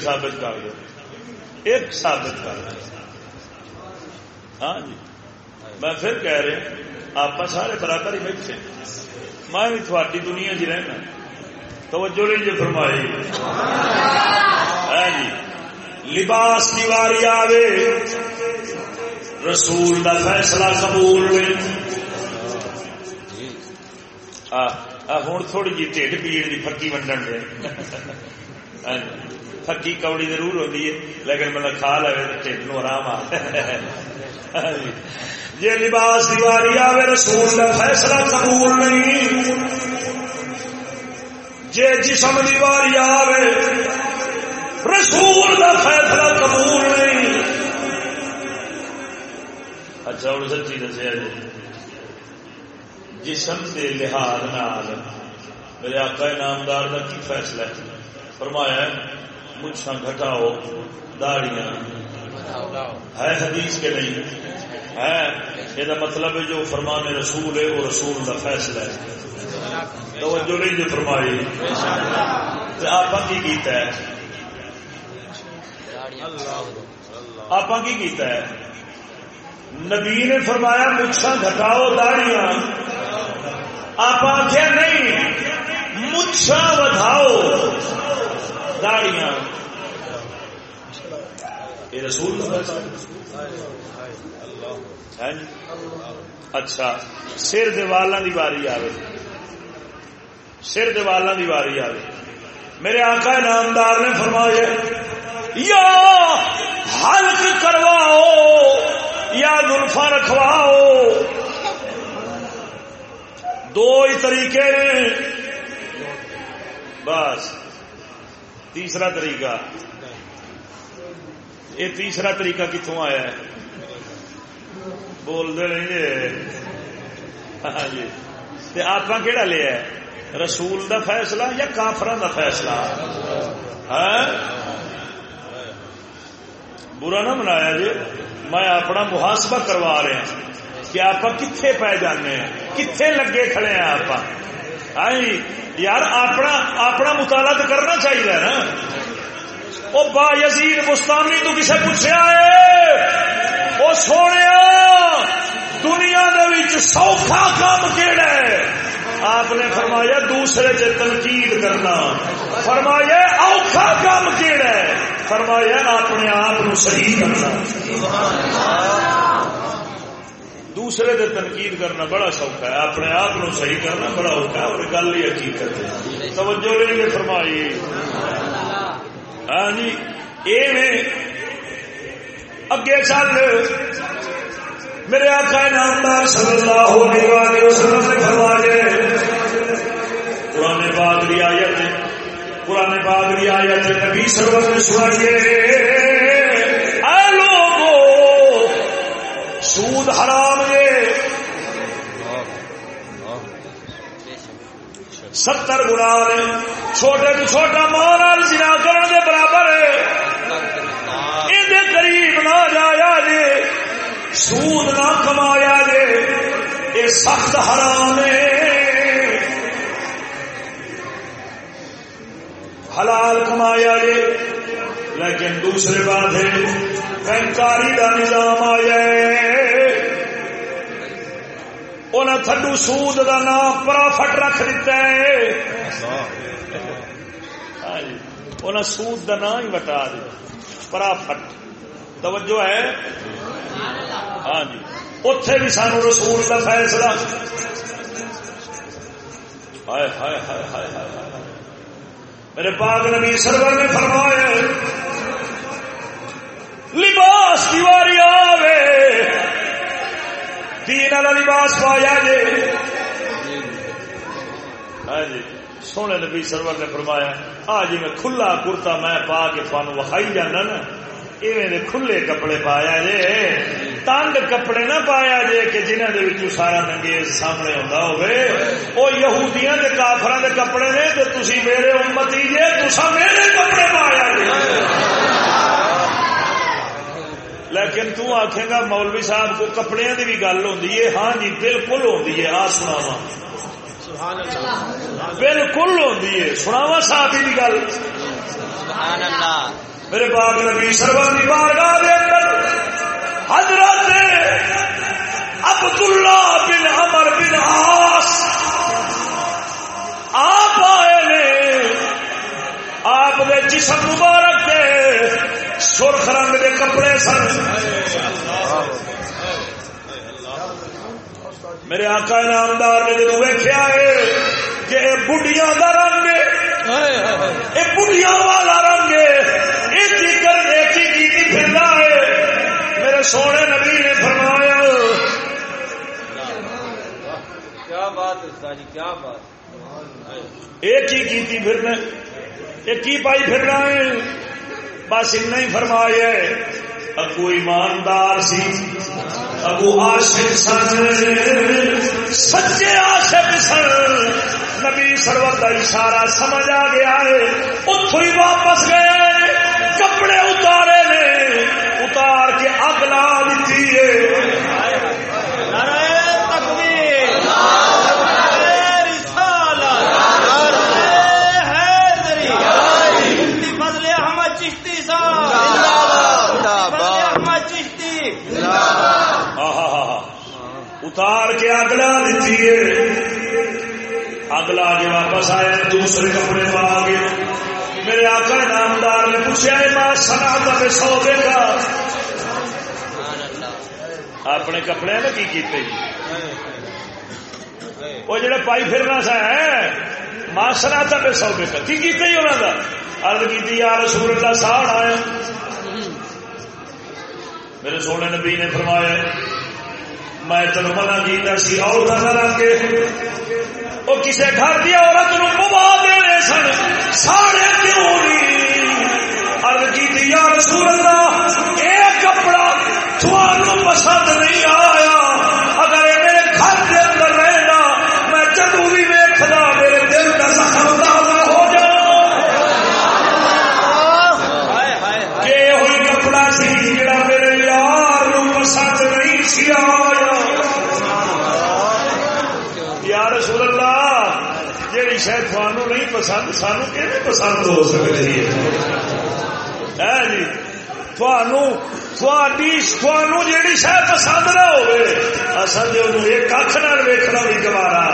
Speaker 1: ثابت کر دو۔ ایک ثابت کر دو۔ ہاں جی۔ میں پھر کہہ رہا آپ سارے برابر ہی بیٹھے میں بھی تھوڑی دنیا جی رہنا۔ توجہ نہیں جی فرمائی۔ ہاں جی۔ لباس کی واری آوے۔ رسول کا فیصلہ قبول ہوں تھوڑی جی ٹھڈ پیڑ کی پکی ونڈن دے ہاں تھکی کوڑی ضرور ہوتی ہے لیکن مطلب کھا لے تو ٹھنڈ نو آرام آ جی لباس دیواری آئے رسول کا فیصلہ قبول نہیں جی جسم دیواری آئے رسول کا فیصلہ قبول نہیں اچھا ہوں سچی دسیا جی جسم کے لحاظ میرے آقا نامدار کا کی فیصلہ ہے فرمایا مچھا گھٹاؤ، داڑیاں۔ ہے حدیث کے نہیں؟ ہے؟ یہ مطلب ہے جو فرمان رسول ہے وہ رسول کا فیصلہ ہے توجہ نہیں جو فرمائی آپ کی کیتا ہے آپ کی کیتا ہے نبی نے فرمایا مچھا گھٹاؤ داڑیاں آپ آخیا نہیں مچھا بدھاؤ داڑیاں یہ رسول ہاں جی۔ اچھا سر دیوالا دی باری آئے سر دیوالا دی باری آئے میرے آقا نامدار نے فرمایا، یا حلق کرواؤ، یا دلفا رکھواؤ۔ دو ہی طریقے بس۔ تیسرا طریقہ۔ یہ تیسرا طریقہ کتوں آیا ہے؟ بولتے نہیں ہاں جی۔ جی آپ کہڑا لیا رسول دا فیصلہ یا کافر دا فیصلہ؟ ہاں؟ برا نہ منایا جی۔ میں اپنا محاسبہ کروا رہا کہ آپ کتنے پی جانے ہیں؟ کتنے لگے کھڑے ہیں آپ یار اپنا اپنا مطالعہ تو کرنا چاہیے نا۔ وہ با یزید مستانی تو کسے پوچھا ہے؟ وہ سونے دنیا دے سوکھا کام کہڑا ہے؟ آپ نے فرمایا دوسرے سے تنقید کرنا۔ فرمایا اوکھا کام کہڑا ہے۔ فرمایا اپنے آپ صحیح کرنا۔ دوسرے دے تنقید کرنا بڑا سوکھا ہے، اپنے آپ صحیح کرنا بڑا اوکھا ہے، اور گل ہی حقیقت ہے۔ توجہ نہیں فرمائی۔ ہاں جی یہ اگے چل۔ میرے آقا نامدار صلی اللہ علیہ وسلم نے فرمایا پرانے باغ کی آیت پرانے باغ کی آیت نبی سرور نے سنائیے ستر گنا چھوٹے تو چھوٹا مال جنا جی کرنے کے برابر۔ یہ قریب نہ جایا جے۔ سود نہ کمایا جے۔ یہ سخت حرام حلال کمایا جے۔ لیکن دوسرے بات ہے بینکاری کا نظام آیا انہیں تھڈو سود کا نام پرافٹ رکھ دیتا ہے انہیں سود کا نام ہی بٹا دیا پرافٹ توجہ ہے ہاں جی اتے بھی سانو رسول کا فیصلہ ہائے ہائے ہائے ہائے ہائے میرے پاک نبی سرور نے فرمایا لباس دیواری آوے دین والا لباس پایا جے۔ ہاں جی سونے نبی سرور نے فرمایا، آ جی میں کھلا کرتا، میں پا کے تھان وکھائی جانا نا۔ ایویں کھلے کپڑے پایا جے۔ تنگ کپڑے نہ پایا جے کہ جنہ دے سارا ننگیز سامنے ہوتا ہوئے وہ یہودیاں دے کافراں دے کپڑے نے تے تسی میرے امتی جے تسا میرے کپڑے پایا جے۔ لیکن تو آخے گا مولوی صاحب کو کپڑے کی بھی گل ہوں ہاں جی بالکل ہوتی ہے۔ آ سناوا بالکل ہوتی ہے۔ سناوا صاحب کی گل۔ میرے باغ نبی سرور کی بارگاہ دے اندر حضرت عبداللہ بن عمر بن عاص آپ آئے نے۔ آپ نے جسم مبارک دے۔ سرخ رنگ کے کپڑے سن۔ میرے آقا نامدار نے جدو ویخیا ہے کہ یہ بڑھیا کا رنگ یہ بڑھیا والا رنگ کر کی ہے۔ میرے سونے نبی نے فرمایا
Speaker 2: کیا بات ہے کیا بات
Speaker 1: ہی کی پھرنا ایک ہی پائی پھرنا ہے؟ بس ان ہی فرمایا ابو ایماندار سی، ابو عاشق سن۔ سچے عاشق سن۔ نبی سروت کا اشارہ سمجھ آ گیا ہے اتو ہی واپس گئے۔ کپڑے اتار کے اگلا دیتی ہے۔ اگلا کے واپس آئے دوسرے کپڑے پا گئے میرے آقا نامدار نے پوچھا ماں سنا تب سو دے گا اپنے کپڑے نے کی کیتے جی؟ وہ جڑے پائی پھرنا سا ہے، ماں سنا تب سو دے گا کی کیتے جی ہی انہوں کا ارد کی یار سورج کا ساڑ آیا. میرے سونے نبی نے فرمایا میں تین منع کیا سی عورت رکھ کے۔ وہ کسی گھر کی عورت نوا دے سن سارے کیوں نہیں ارد کی یا رسول اللہ یہ کپڑا تھوڑا پسند نہیں پسند سانو کہ پسند ہو سکتی ہے جی تھانوں تھانوں جیڑی شاید پسند نہ ہوئے جو یہ کھ نہ ویکنا بھی گوارا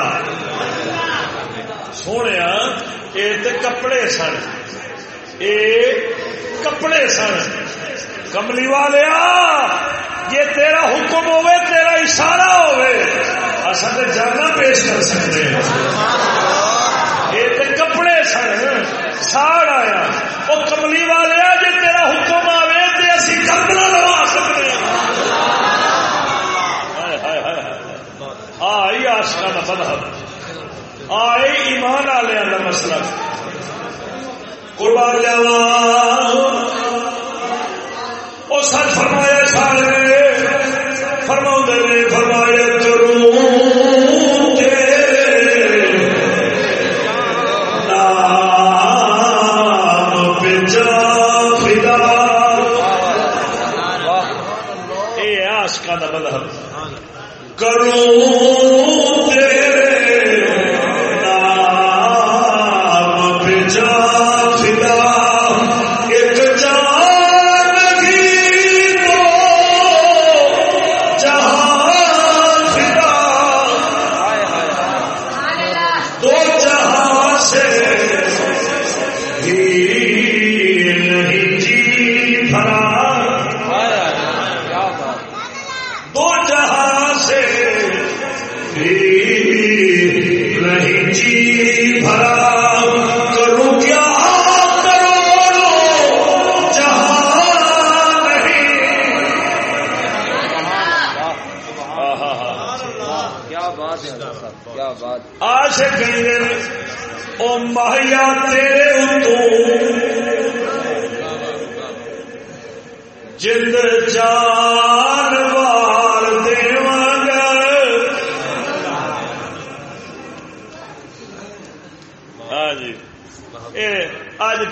Speaker 1: سونے یہ کپڑے سن یہ کپڑے سن کملی والے یہ تیرا حکم ہوے تیرا اشارہ ہوے اصل جانا پیش کر سکتے ہیں یہ تو کپڑے سن ساڑ آیا۔ وہ کملی والے جی تیرا حکم آئے تو اسی کپڑا لوا سکتے آئی آشکا کا مذہب۔ آئی ایمان والے کا مسئلہ۔ قربان جاوا وہ سچ فرمایا سارے فرما نے، فرمایا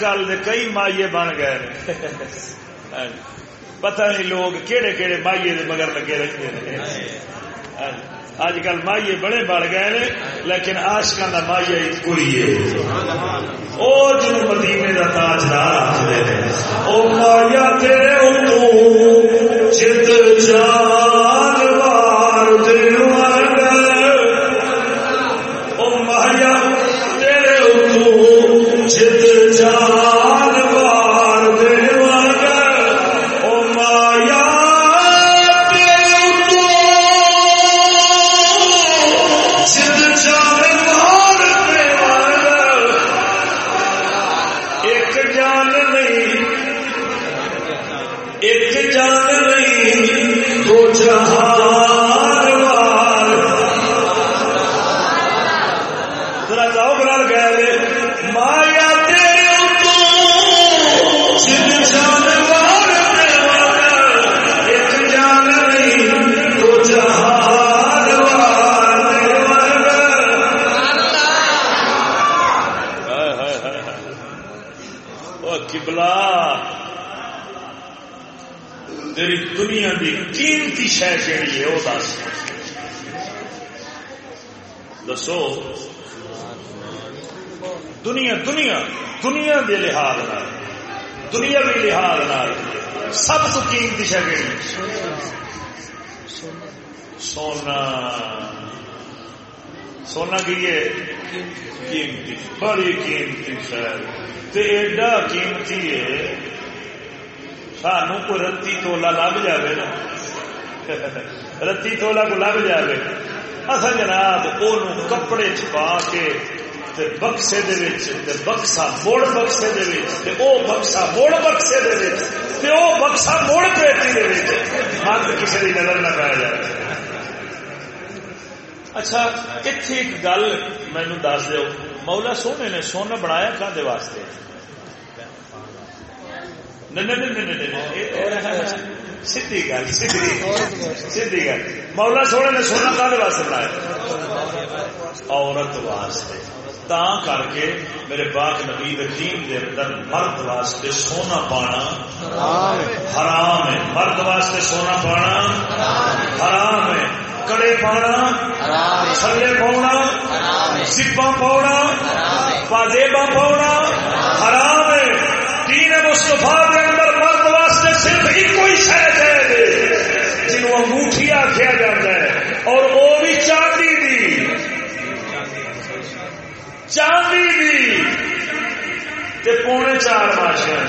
Speaker 1: اج کل کئی مائیے بن گئے ہاں جی۔ پتہ نہیں لوگ کہڑے کہڑے مائیے دے مگر لگے رکھتے ہیں ہاں جی۔ ہاں جی۔ اج کل مائیے بڑے بڑھ گئے نے، لیکن آشکا کا مائیا ایک ہے۔ وہ جن مدینے کا تاجدار آخر ہے وہ مایا تیرے اتو چت جان قیمتی، بڑی قیمتی خیر تے ایڈا قیمتی ہے۔ سانو کو رتی تولا لب جائے نا۔ رتی تولا کو لب جائے اصا جناب وہ کپڑے چھپا کے بکسے بکسا موڑ بکسے بکسا موڑ بکسے بکسا موڑ پیٹی مت کسی کی نظر نہ پایا جائے۔ اچھا اتنے ایک گل مینو دس دو مولا سونے نے سونا بنایا کھانے واسطے۔ سی گل مولا سونے نے سونا کھانے واسطے بنایا۔ عورت واسطے۔ تا کر کے میرے باغ نبی کریم دے اندر مرد واسطے سونا پانا۔ حرام ہے۔ مرد واسطے سونا پانا۔ حرام ہے۔ کڑے پانا سلے پاؤنا سپا پاؤنا پاجیبا پاؤنا حرام ہے تین مستفا کے اندر مرد واسطے صرف ایک ہی شہر ہے جنہوں انگوٹھی آخیا جاتا ہے اور وہ بھی چاندی دی چاندی دی تے پونے چار ماشیا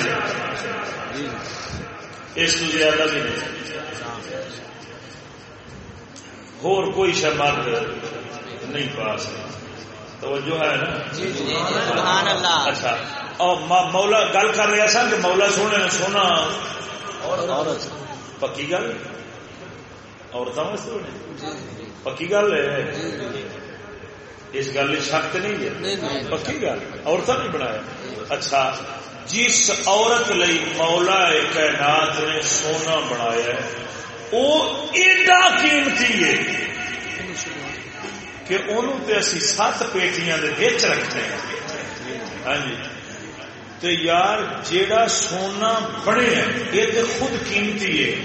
Speaker 1: اس کو زیادہ بھی نہیں اور کوئی شرمت نہیں پا توجہ ہے نا؟ اچھا۔ اور مولا گل کر رہا سا کہ مولا سونے نے سونا۔ پکی گل؟ عورتوں پکی گل ہے؟ اس گل شک نہیں ہے؟ پکی گل۔ عورتوں نے بنایا۔ اچھا جس عورت لئی مولا کائنات نے سونا بنایا وہ ایڈا قیمتی ہے کہ انہوں تے اسی سات پیٹیاں دے بچ رکھتے ہیں۔ ہاں جی۔ تے یار جیڑا سونا بنے یہ تے خود قیمتی ہے۔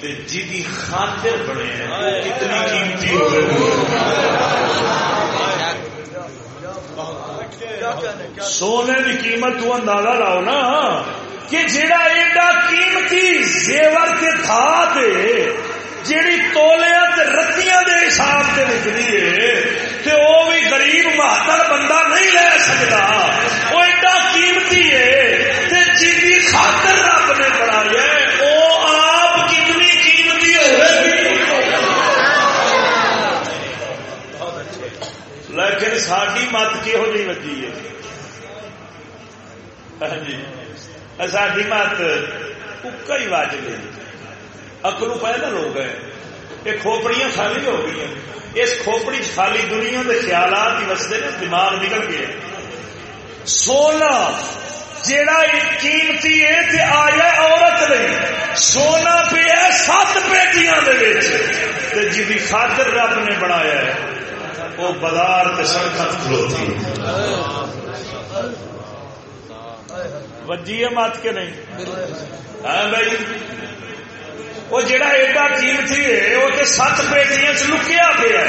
Speaker 1: تے جی خاطر بنے ہیں، وہ قیمتی ہو سونے کی قیمت تو اندازہ لاؤ نا۔ کہ جڑا ایڈا قیمتی زیور کے تھا دے جیڑی تولیا رتیاں دے حساب سے نکلی ہے، تے وہ بھی غریب بہتر بندہ نہیں لے سکتا۔ وہ ایڈا قیمتی ہے، تے جی خاطر رب نے بنایا ہے وہ آپ کتنی قیمتی ہوئے لیکن ساری مت کہو جی وجی ہے؟ ہاں جی۔ ساری مت اکا ہی واج گئی اکلو پیدل ہو گئے یہ کھوپڑیاں خالی ہو گئی اس کھوپڑی خالی دنیا کے خیالات ہی وستے نے دماغ نکل گئے سونا جیڑا قیمتی ہے تے آیا عورت نہیں سونا پہ ہے سات پیٹیاں دے جی خاطر رب نے بنایا ہے وہ بازار کے سڑک کھلوتی وجی ہے مت کے نہیں۔ ہاں بھائی۔ وہ جڑا ایڈا قیمتی ہے، وہ تو سات پیٹیاں چ لکیا پیا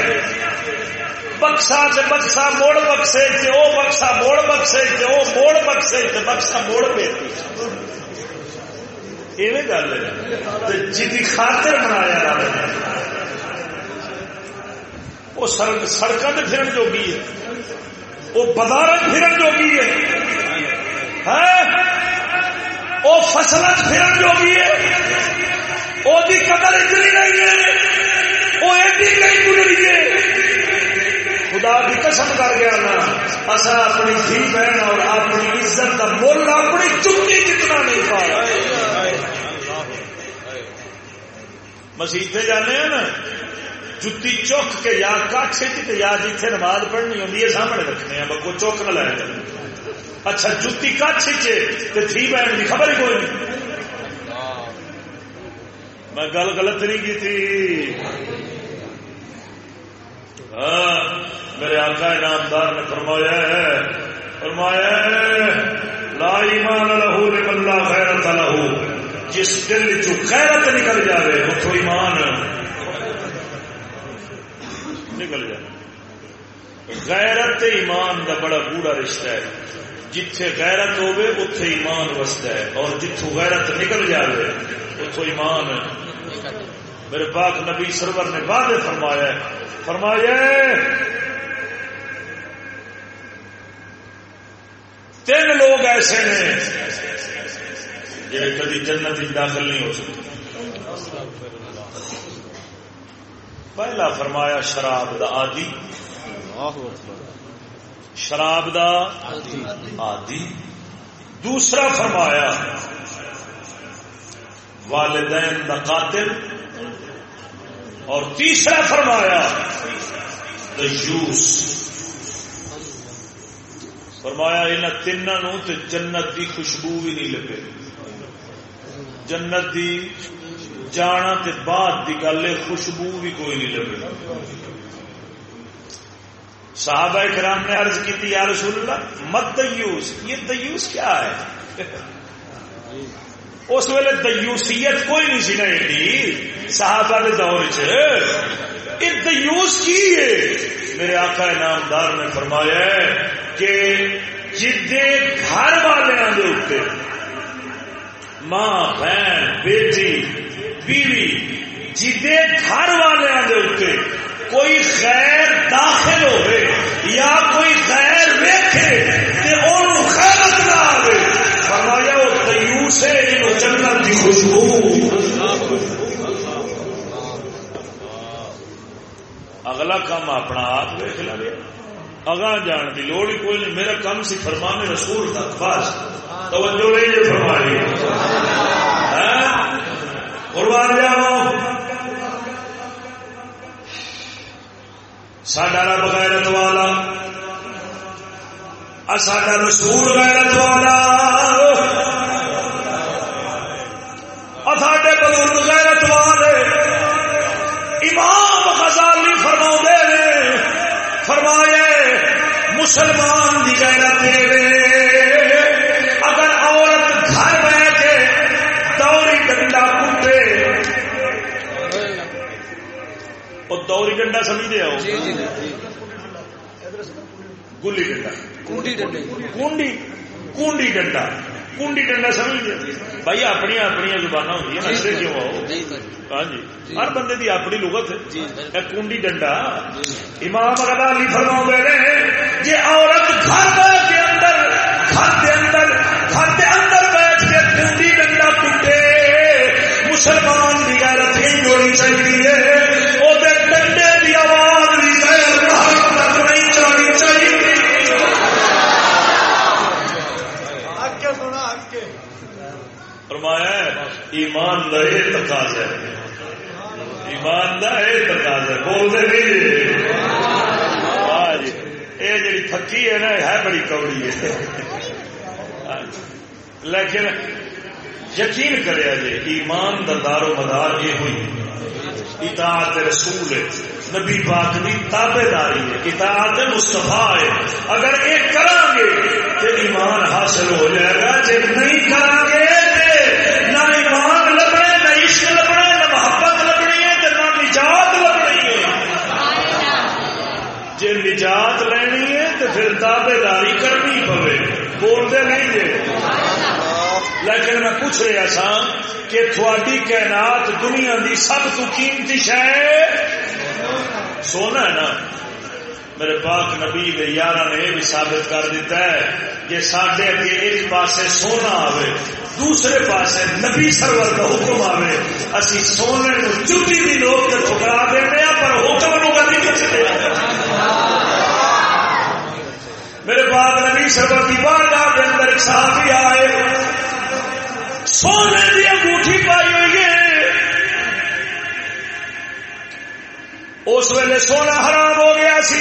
Speaker 1: بکسا چ بکسا موڑ بکسے چ وہ بکسا موڑ بکسے چ وہ موڑ بکسے چ بکسا موڑ پیٹی۔ ایویں گل ہے۔ جی خاطر بنایا وہ سڑکوں سے پھرن جوگی ہے۔ وہ بازار پھرن جوگی ہے۔ ہاں؟ وہ فصل پھرن جوگی ہے۔ وہ قدر اتنی نہیں ہے۔ وہ ایڈی نہیں گزری ہے۔ خدا کی قسم کر گیا نا۔ اصا اپنی دھی بہن اور اپنی عزت کا مل اپنی چکی کتنا نہیں پا مسیح جانے ہیں نا۔ جتی چک کے یا کچھ یا جتنے نماز پڑھنی ہوتی ہے، سامنے رکھنے ہیں بگو چوک نہ لے اچھا جتی کچھ تھی بہن کی خبر ہی کوئی نہیں۔ میں گل غلط نہیں کی تھی ہاں میرے آقا نامدار نے فرمایا ہے، فرمایا لا ایمان لہو نکلا خیرت لہو۔ جس دل چ خیرت نکل جائے اتو ایمان نکل جائے غیرت ایمان کا بڑا گوڑا رشتہ ہے۔ جتھے غیرت ہوگی اتے ایمان وستا ہے۔ اور جتوں غیرت نکل جائے اتو ایمان میرے پاک نبی سرور نے واضح فرمایا فرمایا تین لوگ ایسے نے جڑے کدی جنت داخل نہیں ہو سکتے۔ پہلا فرمایا، شراب دا آدی شراب دا آدی دوسرا فرمایا، والدین دا قاتل۔ اور تیسرا فرمایا دیوس فرمایا ان تینوں تو جنت دی خوشبو بھی نہیں لگے جنت دی جانا تے بعد دی گل خوشبو بھی کوئی نہیں لگے صحابہ کرام نے عرض کی تھی یا رسول اللہ مت دیوس یہ دیوس کیا ہے؟ اس ویلے دیوسیت کوئی نہیں سی ایڈی صحابہ کے دور چ دیوس کی ہے۔ میرے آقا نامدار نے فرمایا کہ جدے گھر والوں ماں بہن بیٹی بیوی جدے گھر والوں کوئی خیر داخل ہوئے یا کوئی خیر ویکھے کہ ان خیرت نہ آئے فرمایا، وہ تیوس ہے جنہوں جنت کی خوشبو۔ اگلا کام اپنا آپ دیکھ لے اگاں جان کی لوڑ کوئی نہیں۔ میرا کام سی فرمانے رسول تک بس۔ توجہ نہیں جو فرمائی۔ ہاں؟ قربان جاؤ ساڈا رب غیرت والا ساڈا رسول غیرت والا۔ ساڈے بزرگ غیرت والے۔ امام غزالی فرما نے فرمائے مسلمان کی غیرت اگر عورت گھر بہ کے دوری ڈنڈا کٹے وہ دوری ڈنڈا سمجھتے ہو گلی ڈنڈا کنڈی کنڈی ڈنڈا کنڈی ڈنڈا سمجھ گیا بھائی اپنی اپنی زبان ہوتی ہیں نسے کیوں آؤ ہاں جی ہر بندے کی اپنی لغت ہے کنڈی ڈنڈا امام اگلا علی فرما نے جی عورت گھر کے اندر گھر کے اندر گھر کے اندر بیٹھ کے کنڈی ڈنڈا کٹے مسلمان کی غیرت نہیں ہونی چاہیے ایمان دا یہ تقاضا ہے۔ ایمان دا یہ تقاضا ہے۔ بولتے نہیں یہ جی۔ تھکی ہے نا، ہے بڑی کوڑی ہے۔ لیکن یقین کرے جی ایمان دا دار و مدار یہ ہوئی۔ اطاعت رسول ہے۔ نبی پاک کی تابے داری ہے۔ اطاعت مستفا ہے۔ اگر یہ کریں گے، تو ایمان حاصل ہو جائے گا۔ جب نہیں کریں گے جی نجات لینی ہے تو پھر تابے داری کرنی پوے بولتے نہیں جی۔ لیکن میں پوچھ رہا سا کہ تھوڑی کائنات دنیا دی سب تو قیمتی شہ سونا ہے نا۔ میرے پاک نبی یار نے یہ بھی ثابت کر دیتا ہے کہ سڈے اگے ایک پاسے سونا آئے دوسرے پاسے نبی سرور کا حکم آئے اسی سونے کو چٹی بھی لوگ ٹھکرا دیں پر حکم نو کبھی کچھ میرے پاک نبی سرور کی بارگاہ کے اندر ایک صحابی آئے۔ سونے کی انگوٹھی پائی ہوئی ہے۔ اس ویلے سونا حرام ہو گیا سی۔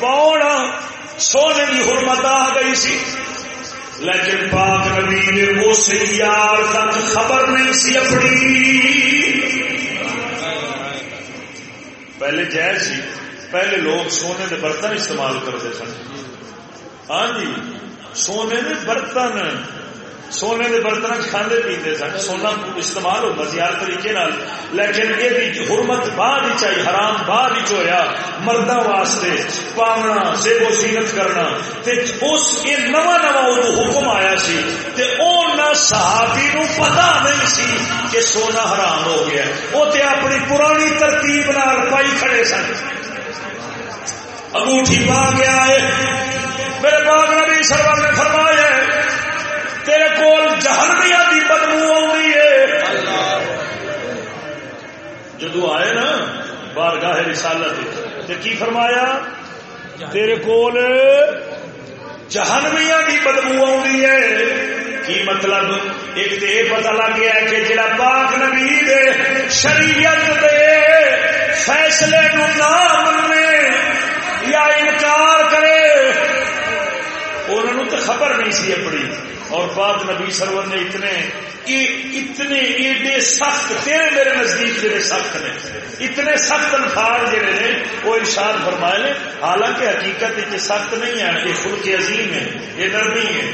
Speaker 1: پاؤنا سونے کی حرمت آ گئی سی۔ لیکن پاک نبی نے اس یار تک خبر نہیں سی اپنی۔ پہلے جائز سی۔ پہلے لوگ سونے کے برتن استعمال کرتے سن۔ ہاں جی سونے کے برتن، سونے کے برتن کھانے پیتے سن۔ سونا استعمال ہوتا سی ہر طریقے نال۔ لیکن یہ حرمت بعد ہی چاہیے حرام بعد ہی ہوا مردوں واسطے پاؤنا سیب و سیرت کرنا۔ اس یہ نواں نواں حکم آیا سی۔ تے نہ صحابی نو پتا نہیں سی کہ سونا حرام ہو گیا۔ وہ تے اپنی پرانی ترتیب نال پائی کھڑے سن۔ انگوٹھی پا گیا ہے۔ میرے باغ نبی سرور نے فرمایا تیرے کول جہنمیا کی بدبو آئی ہے۔ جدو آئے نا بارگاہ رسالت کی فرمایا؟ تیرے کول جہنمیا کی بدبو آئی ہے۔ کی مطلب؟ ایک تو یہ پتا لگ گیا کہ جڑا پاک نبی دے شریعت دے فیصلے نو نہ مننے یا انکار کرے انہوں تو خبر نہیں سی اپنی۔ اور پاک نبی سرور نے اتنے اتنے ایڈے سخت تیرے میرے نزدیک جڑے سخت نے اتنے سخت الفاظ جڑے نے وہ ارشاد فرمائے نے حالانکہ حقیقت اتنے سخت نہیں ہے یہ خلق عظیم ہے یہ نرمی ہے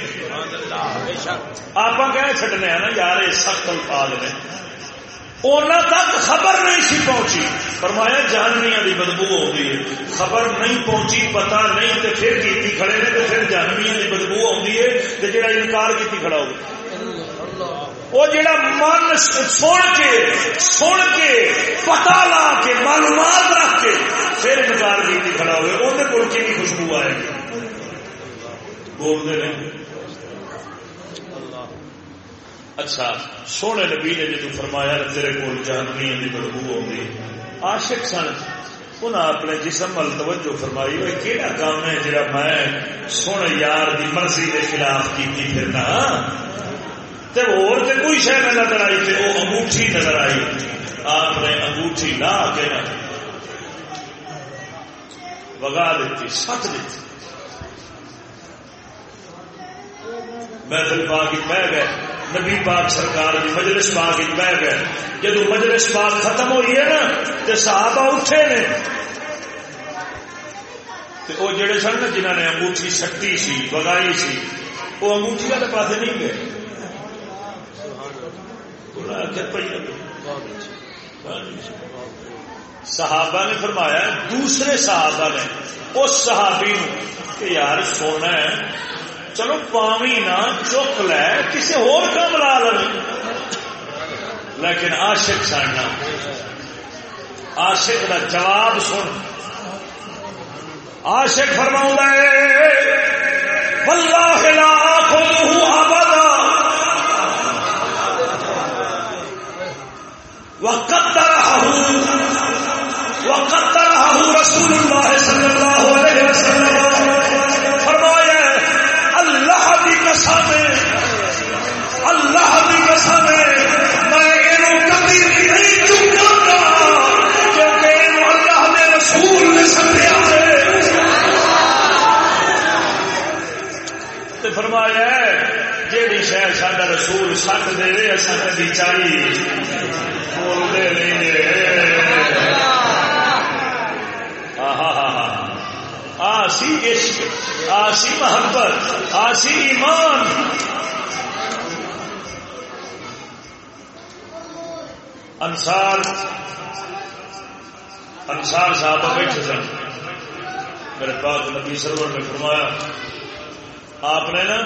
Speaker 1: آپ کہہ چڈنے ہیں نا یار یہ سخت الفاظ نے۔ اونا تک خبر نہیں سی پہنچی۔ فرمایا جانویاں دی بدبو ہو گئی ہے۔ خبر نہیں پہنچی پتا نہیں تے پھر کیتی کھڑے نے تے پھر جانویاں دی بدبو آئی ہے تے جڑا انکار کیتی کھڑا ہو وہ جڑا من سن کے سن کے پتا لا کے، معلومات رکھ کے پھر انکار کیتی کھڑا ہوئے وہ کول کی خوشبو آئے۔ گی بولتے نہیں اچھا سونے نبی نے جدو فرمایا تیرے کو جہنمی کی بدبو ہوگی عاشق سن انہیں اپنے جسم مل توجہ فرمائی وہ کہڑا کام ہے جڑا میں سونے یار دی مرضی کے خلاف کی پھرنا؟ اور تے کوئی شہ میں نظر آئی تھی وہ انگوٹھی نظر آئی۔ آپ نے انگوٹھی لا کے نا وگا دیتی سچ دیتی۔ محفل پاک بہ گئے نبی پاک سرکار کی مجلس پاک بہ گئے جدو مجلس پاک ختم ہوئی ہے نا تو صحابہ اٹھے نے۔ وہ جڑے سن نا جنہوں نے انگوٹھی سکتی سی، بگائی سی وہ انگوٹھی والے پاس نہیں گئے۔ صحابہ نے فرمایا، دوسرے صحابہ نے، اس صحابی کہ یار سونا ہے چلو پاوی نہ چک لے، کسی اور کام لا لے۔ لیکن عاشق سڑنا عاشق کا جواب سن۔ عاشق فرما واللہ لا آخذہ ابدا. وقدرہ وقدرہ رسول اللہ صلی اللہ علیہ قسم ہے اللہ کی قسم ہے میں کبھی نہیں چکا کیونکہ اللہ نے رسول نے سمجھا فرمایا جیڑی شہر ساڈا رسول سٹ دے اصل کبھی چاہیے بولتے نہیں دے آسی عشق، آسی محبت، آسی ایمان۔ انسار انسار صاحب بیٹھے سن۔ میرے پاس نبی سرور نے فرمایا، آپ نے نا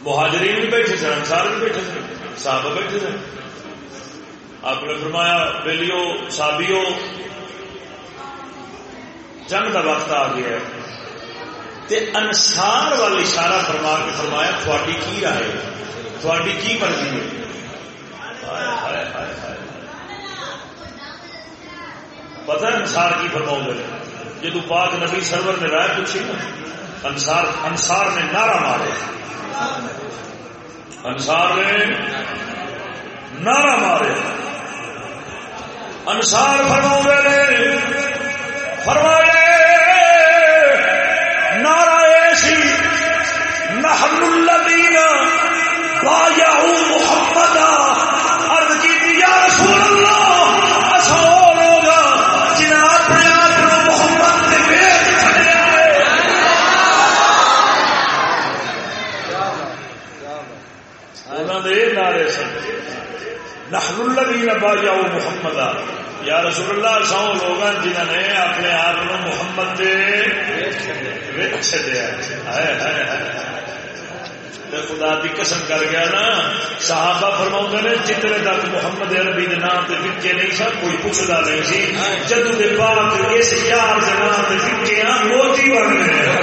Speaker 1: مہاجرین بھی بیٹھے سن انسار بھی بیٹھے سن، صاحب بیٹھے سن۔ آپ نے فرمایا بیلیو سابیو جنگ کا وقت آ گیا تے انسار والی اشارہ فرما کے فرمایا، تھوڑی کی رائے تھوڑی کی مرضی ہے؟ پتا انسار کی فرما جدو پاک نبی سرور نے رائے پوچھی نا۔ انسار انسار نے نعرہ مارے۔ انسار نے نعرہ مارے۔ انسار فرما فرمایا نحن الذين بايعوا محمدا عرض کی یا رسول اللہ اسو اپنے محمد نعرے سن، نحن الذين بايعوا محمدا یا رسول اللہ سو لوگ جنہوں نے اپنے آپ محمد خدا کی قسم کر گیا نا صحابہ فرما نے جتنے تک محمد عربی کے نام سے وکے نہیں سب کوئی پوچھتا نہیں سی۔ جدو کے بعد اس یار کے نام سے وکے موتی بن گئے۔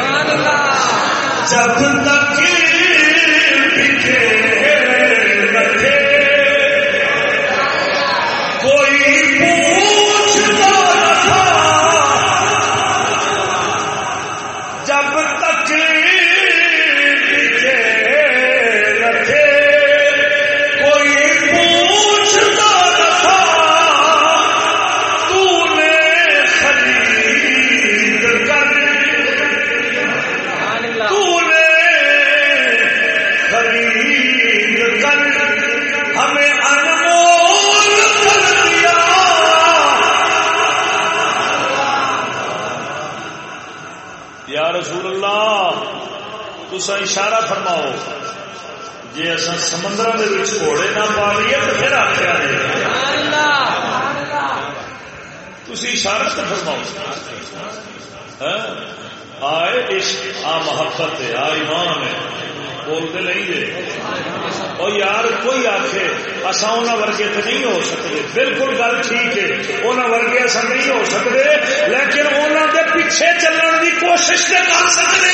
Speaker 1: اشارہ فرماؤ۔ جی اصا سمندر گھوڑے نہ پا لیے تو پھر آپ جائے اشارہ تو فرماؤ۔ ہاں؟ آئے عشق، آ محبت ہے، آ ایمان ہے۔ بولتے نہیں جی۔ اور یار، کوئی آخ اصا ورگے تو نہیں ہو سکتے۔ بالکل گل ٹھیک ہے۔ انہوں ورگے اصا نہیں ہو سکتے، لیکن انہوں کے پیچھے چلنے کی کوشش تو کر سکتے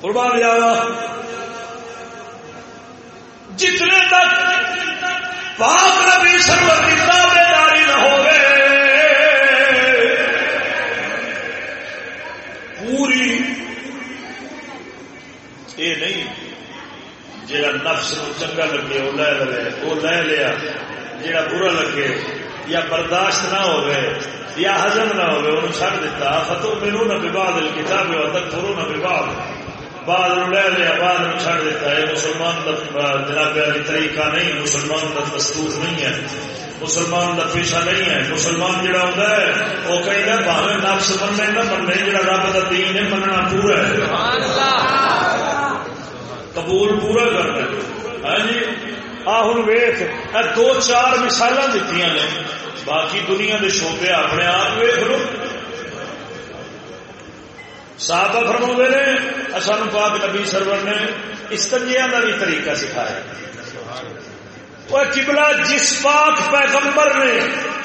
Speaker 1: قربان جاوا جتنے تک پاک نبی سرور کی تابے داری نہ ہو پوری یہ نہیں جہاں نفس نو چنگا لگے، وہ لے لے، وہ لے لیا۔ جہاں برا لگے، یا برداشت نہ ہو یا ہزم نہ ہو چڑ دتا فتو میرو نہ باد کتاب تک تھرو نہ باد بعد لے لیا بعد میں چڑ دیتا ہے۔ مسلمان کا جناب علی طریقہ نہیں مسلمان کا دستور نہیں ہے۔ مسلمان کا پیشہ نہیں ہے۔ مسلمان جڑا ہوتا ہے وہ کہیں باہر نفس مننے نہ مننے جڑا رب کا دین ہے مننا پورا ہے۔ قبول پورا کرنا ہاں جی؟ آ ہوں ویخ دو چار مثال دیتی نے۔ باقی دنیا کے شوبے اپنے آپ ویخ لو۔ صاحب فرما نے سان پاک نبی سرور نے استنجیا کا بھی طریقہ سکھایا۔ وہ چبلا جس پاک پیغمبر نے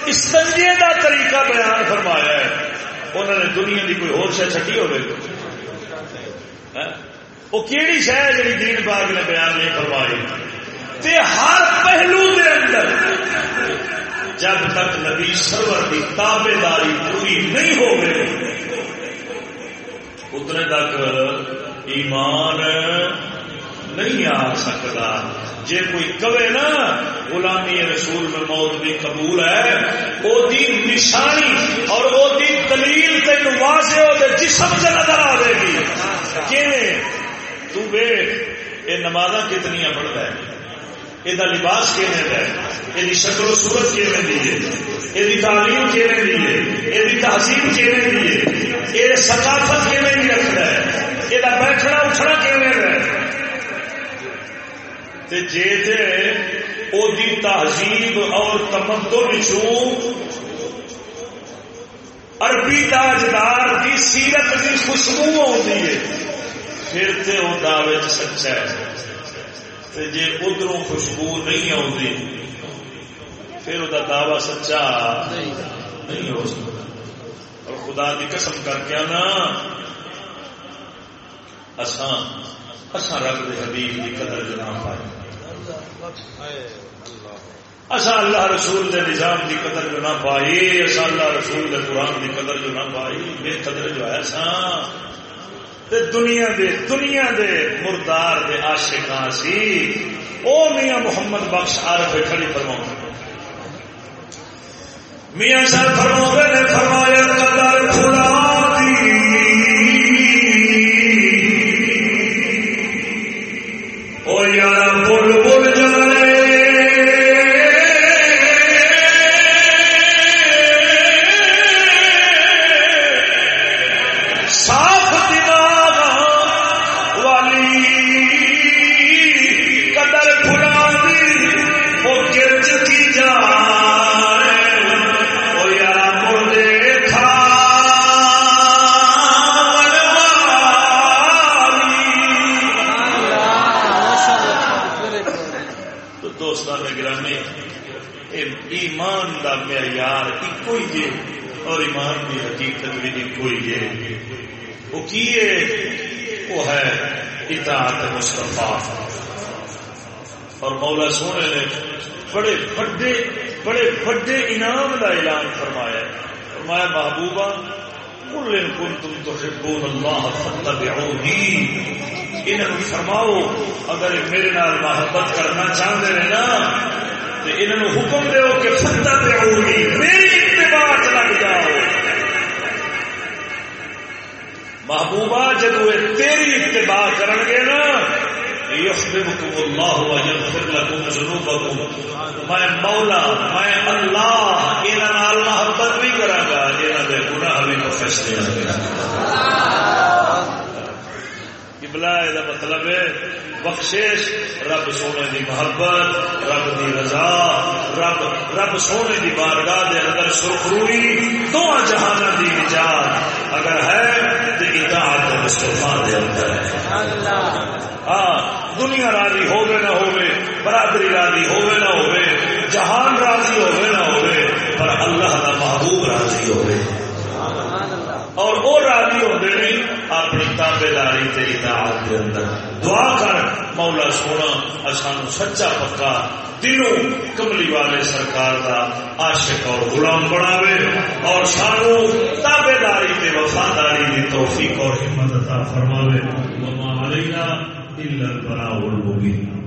Speaker 1: استنجے کا طریقہ بیان فرمایا ہے، انہوں نے دنیا کی کوئی اور شہ چٹی ہوگی۔ ہاں؟ وہ کیڑی شہ جی دین باغ نے بیان نہیں فرمائی؟ تے ہر پہلو دے اندر جب تک نبی سرور کی تابے داری پوری نہیں ہو گئی اتنے تک ایمان نہیں آ سکتا جے کوئی کہے نا غلامی رسول میں موت بھی قبول ہے وہ نشانی اور وہ دلیل تین واضح جسم سے نظر آئے گی کہ تو یہ نماز کتنی پڑھتا ہے یہ لباس کیون ہے یہ شکل و صورت کیون دی ہے یہ تعلیم کیون دی ہے یہ تہذیب کیون دی ہے یہ ثقافت کیون دی رکھتا ہے یہ بیٹھنا اٹھنا کیون ہے جی تہذیب اور تمدن عربی تاجدار کی سیرت کی خوشبو آتی ہے پھر تے وہ دعوے سچا ہے جی ادھر خوشبو نہیں آتی پھر وہ دعوی سچا نہیں ہو سکتا۔ اور خدا کی قسم کر کے نا اسان اسان رب دے حبیب کی قدر جو نہ پائے اصا اللہ رسول دے نظام دی قدر جو نہ پائی اصا اللہ رسول دے قرآن دی قدر جو نہ پائی۔ بے قدر جو ہے سا تے دنیا دے دنیا دے مردار دے عاشقاں سی۔ او میاں محمد بخش عارف کھڑی فرماؤں۔ میاں صاحب فرماؤں نے فرمایا مصطفیٰ۔ اور مولا سونے نے بڑے بڑے بڑے بڑے انعام کا اعلان فرمایا۔ ہے فرمایا، محبوبہ، قل ان کنتم تحبون اللہ فاتبعونی۔ انہوں فرماؤ، اگر میرے نال محبت کرنا چاہتے ہیں نا، تو انہوں حکم دیو کہ فاتبعونی، میری اتباع لگ جاؤ۔ محبوبہ جدو تیری اتباع کرن گے نا یحببکم اللہ ویغفر لکم ذنوبکم۔ میں مولا، میں اللہ، انہاں نال محبت بھی کراں گا جنہاں دے گناہ بھی بخش دیاں گا قبلہ دا مطلب ہے بخشش رب سونے دی محبت رب دی رضا رب رب سونے دی بارگاہ دے اندر سرخروئی دو جہان دی نجات اگر ہے تو اطاعت مصطفیٰ دے اندر ہے۔ ہاں دنیا راضی ہوگے نہ ہوگے برادری راضی ہوگے نہ ہوگے جہان راضی ہوگے نہ ہوگے پر اللہ کا محبوب راضی ہوگے اور وہ راضی ہوتے نہیں، اپنی تابے داری کے اطاعت کے اندر۔ دعا کر، مولا سونا سانو سچا پکا دلوں کملی والے سرکار دا عاشق اور غلام بناوے اور سانو تابے داری کے وفاداری کی توفیق اور ہمت عطا فرماوے۔ وما علینا الا البلاغ المبین۔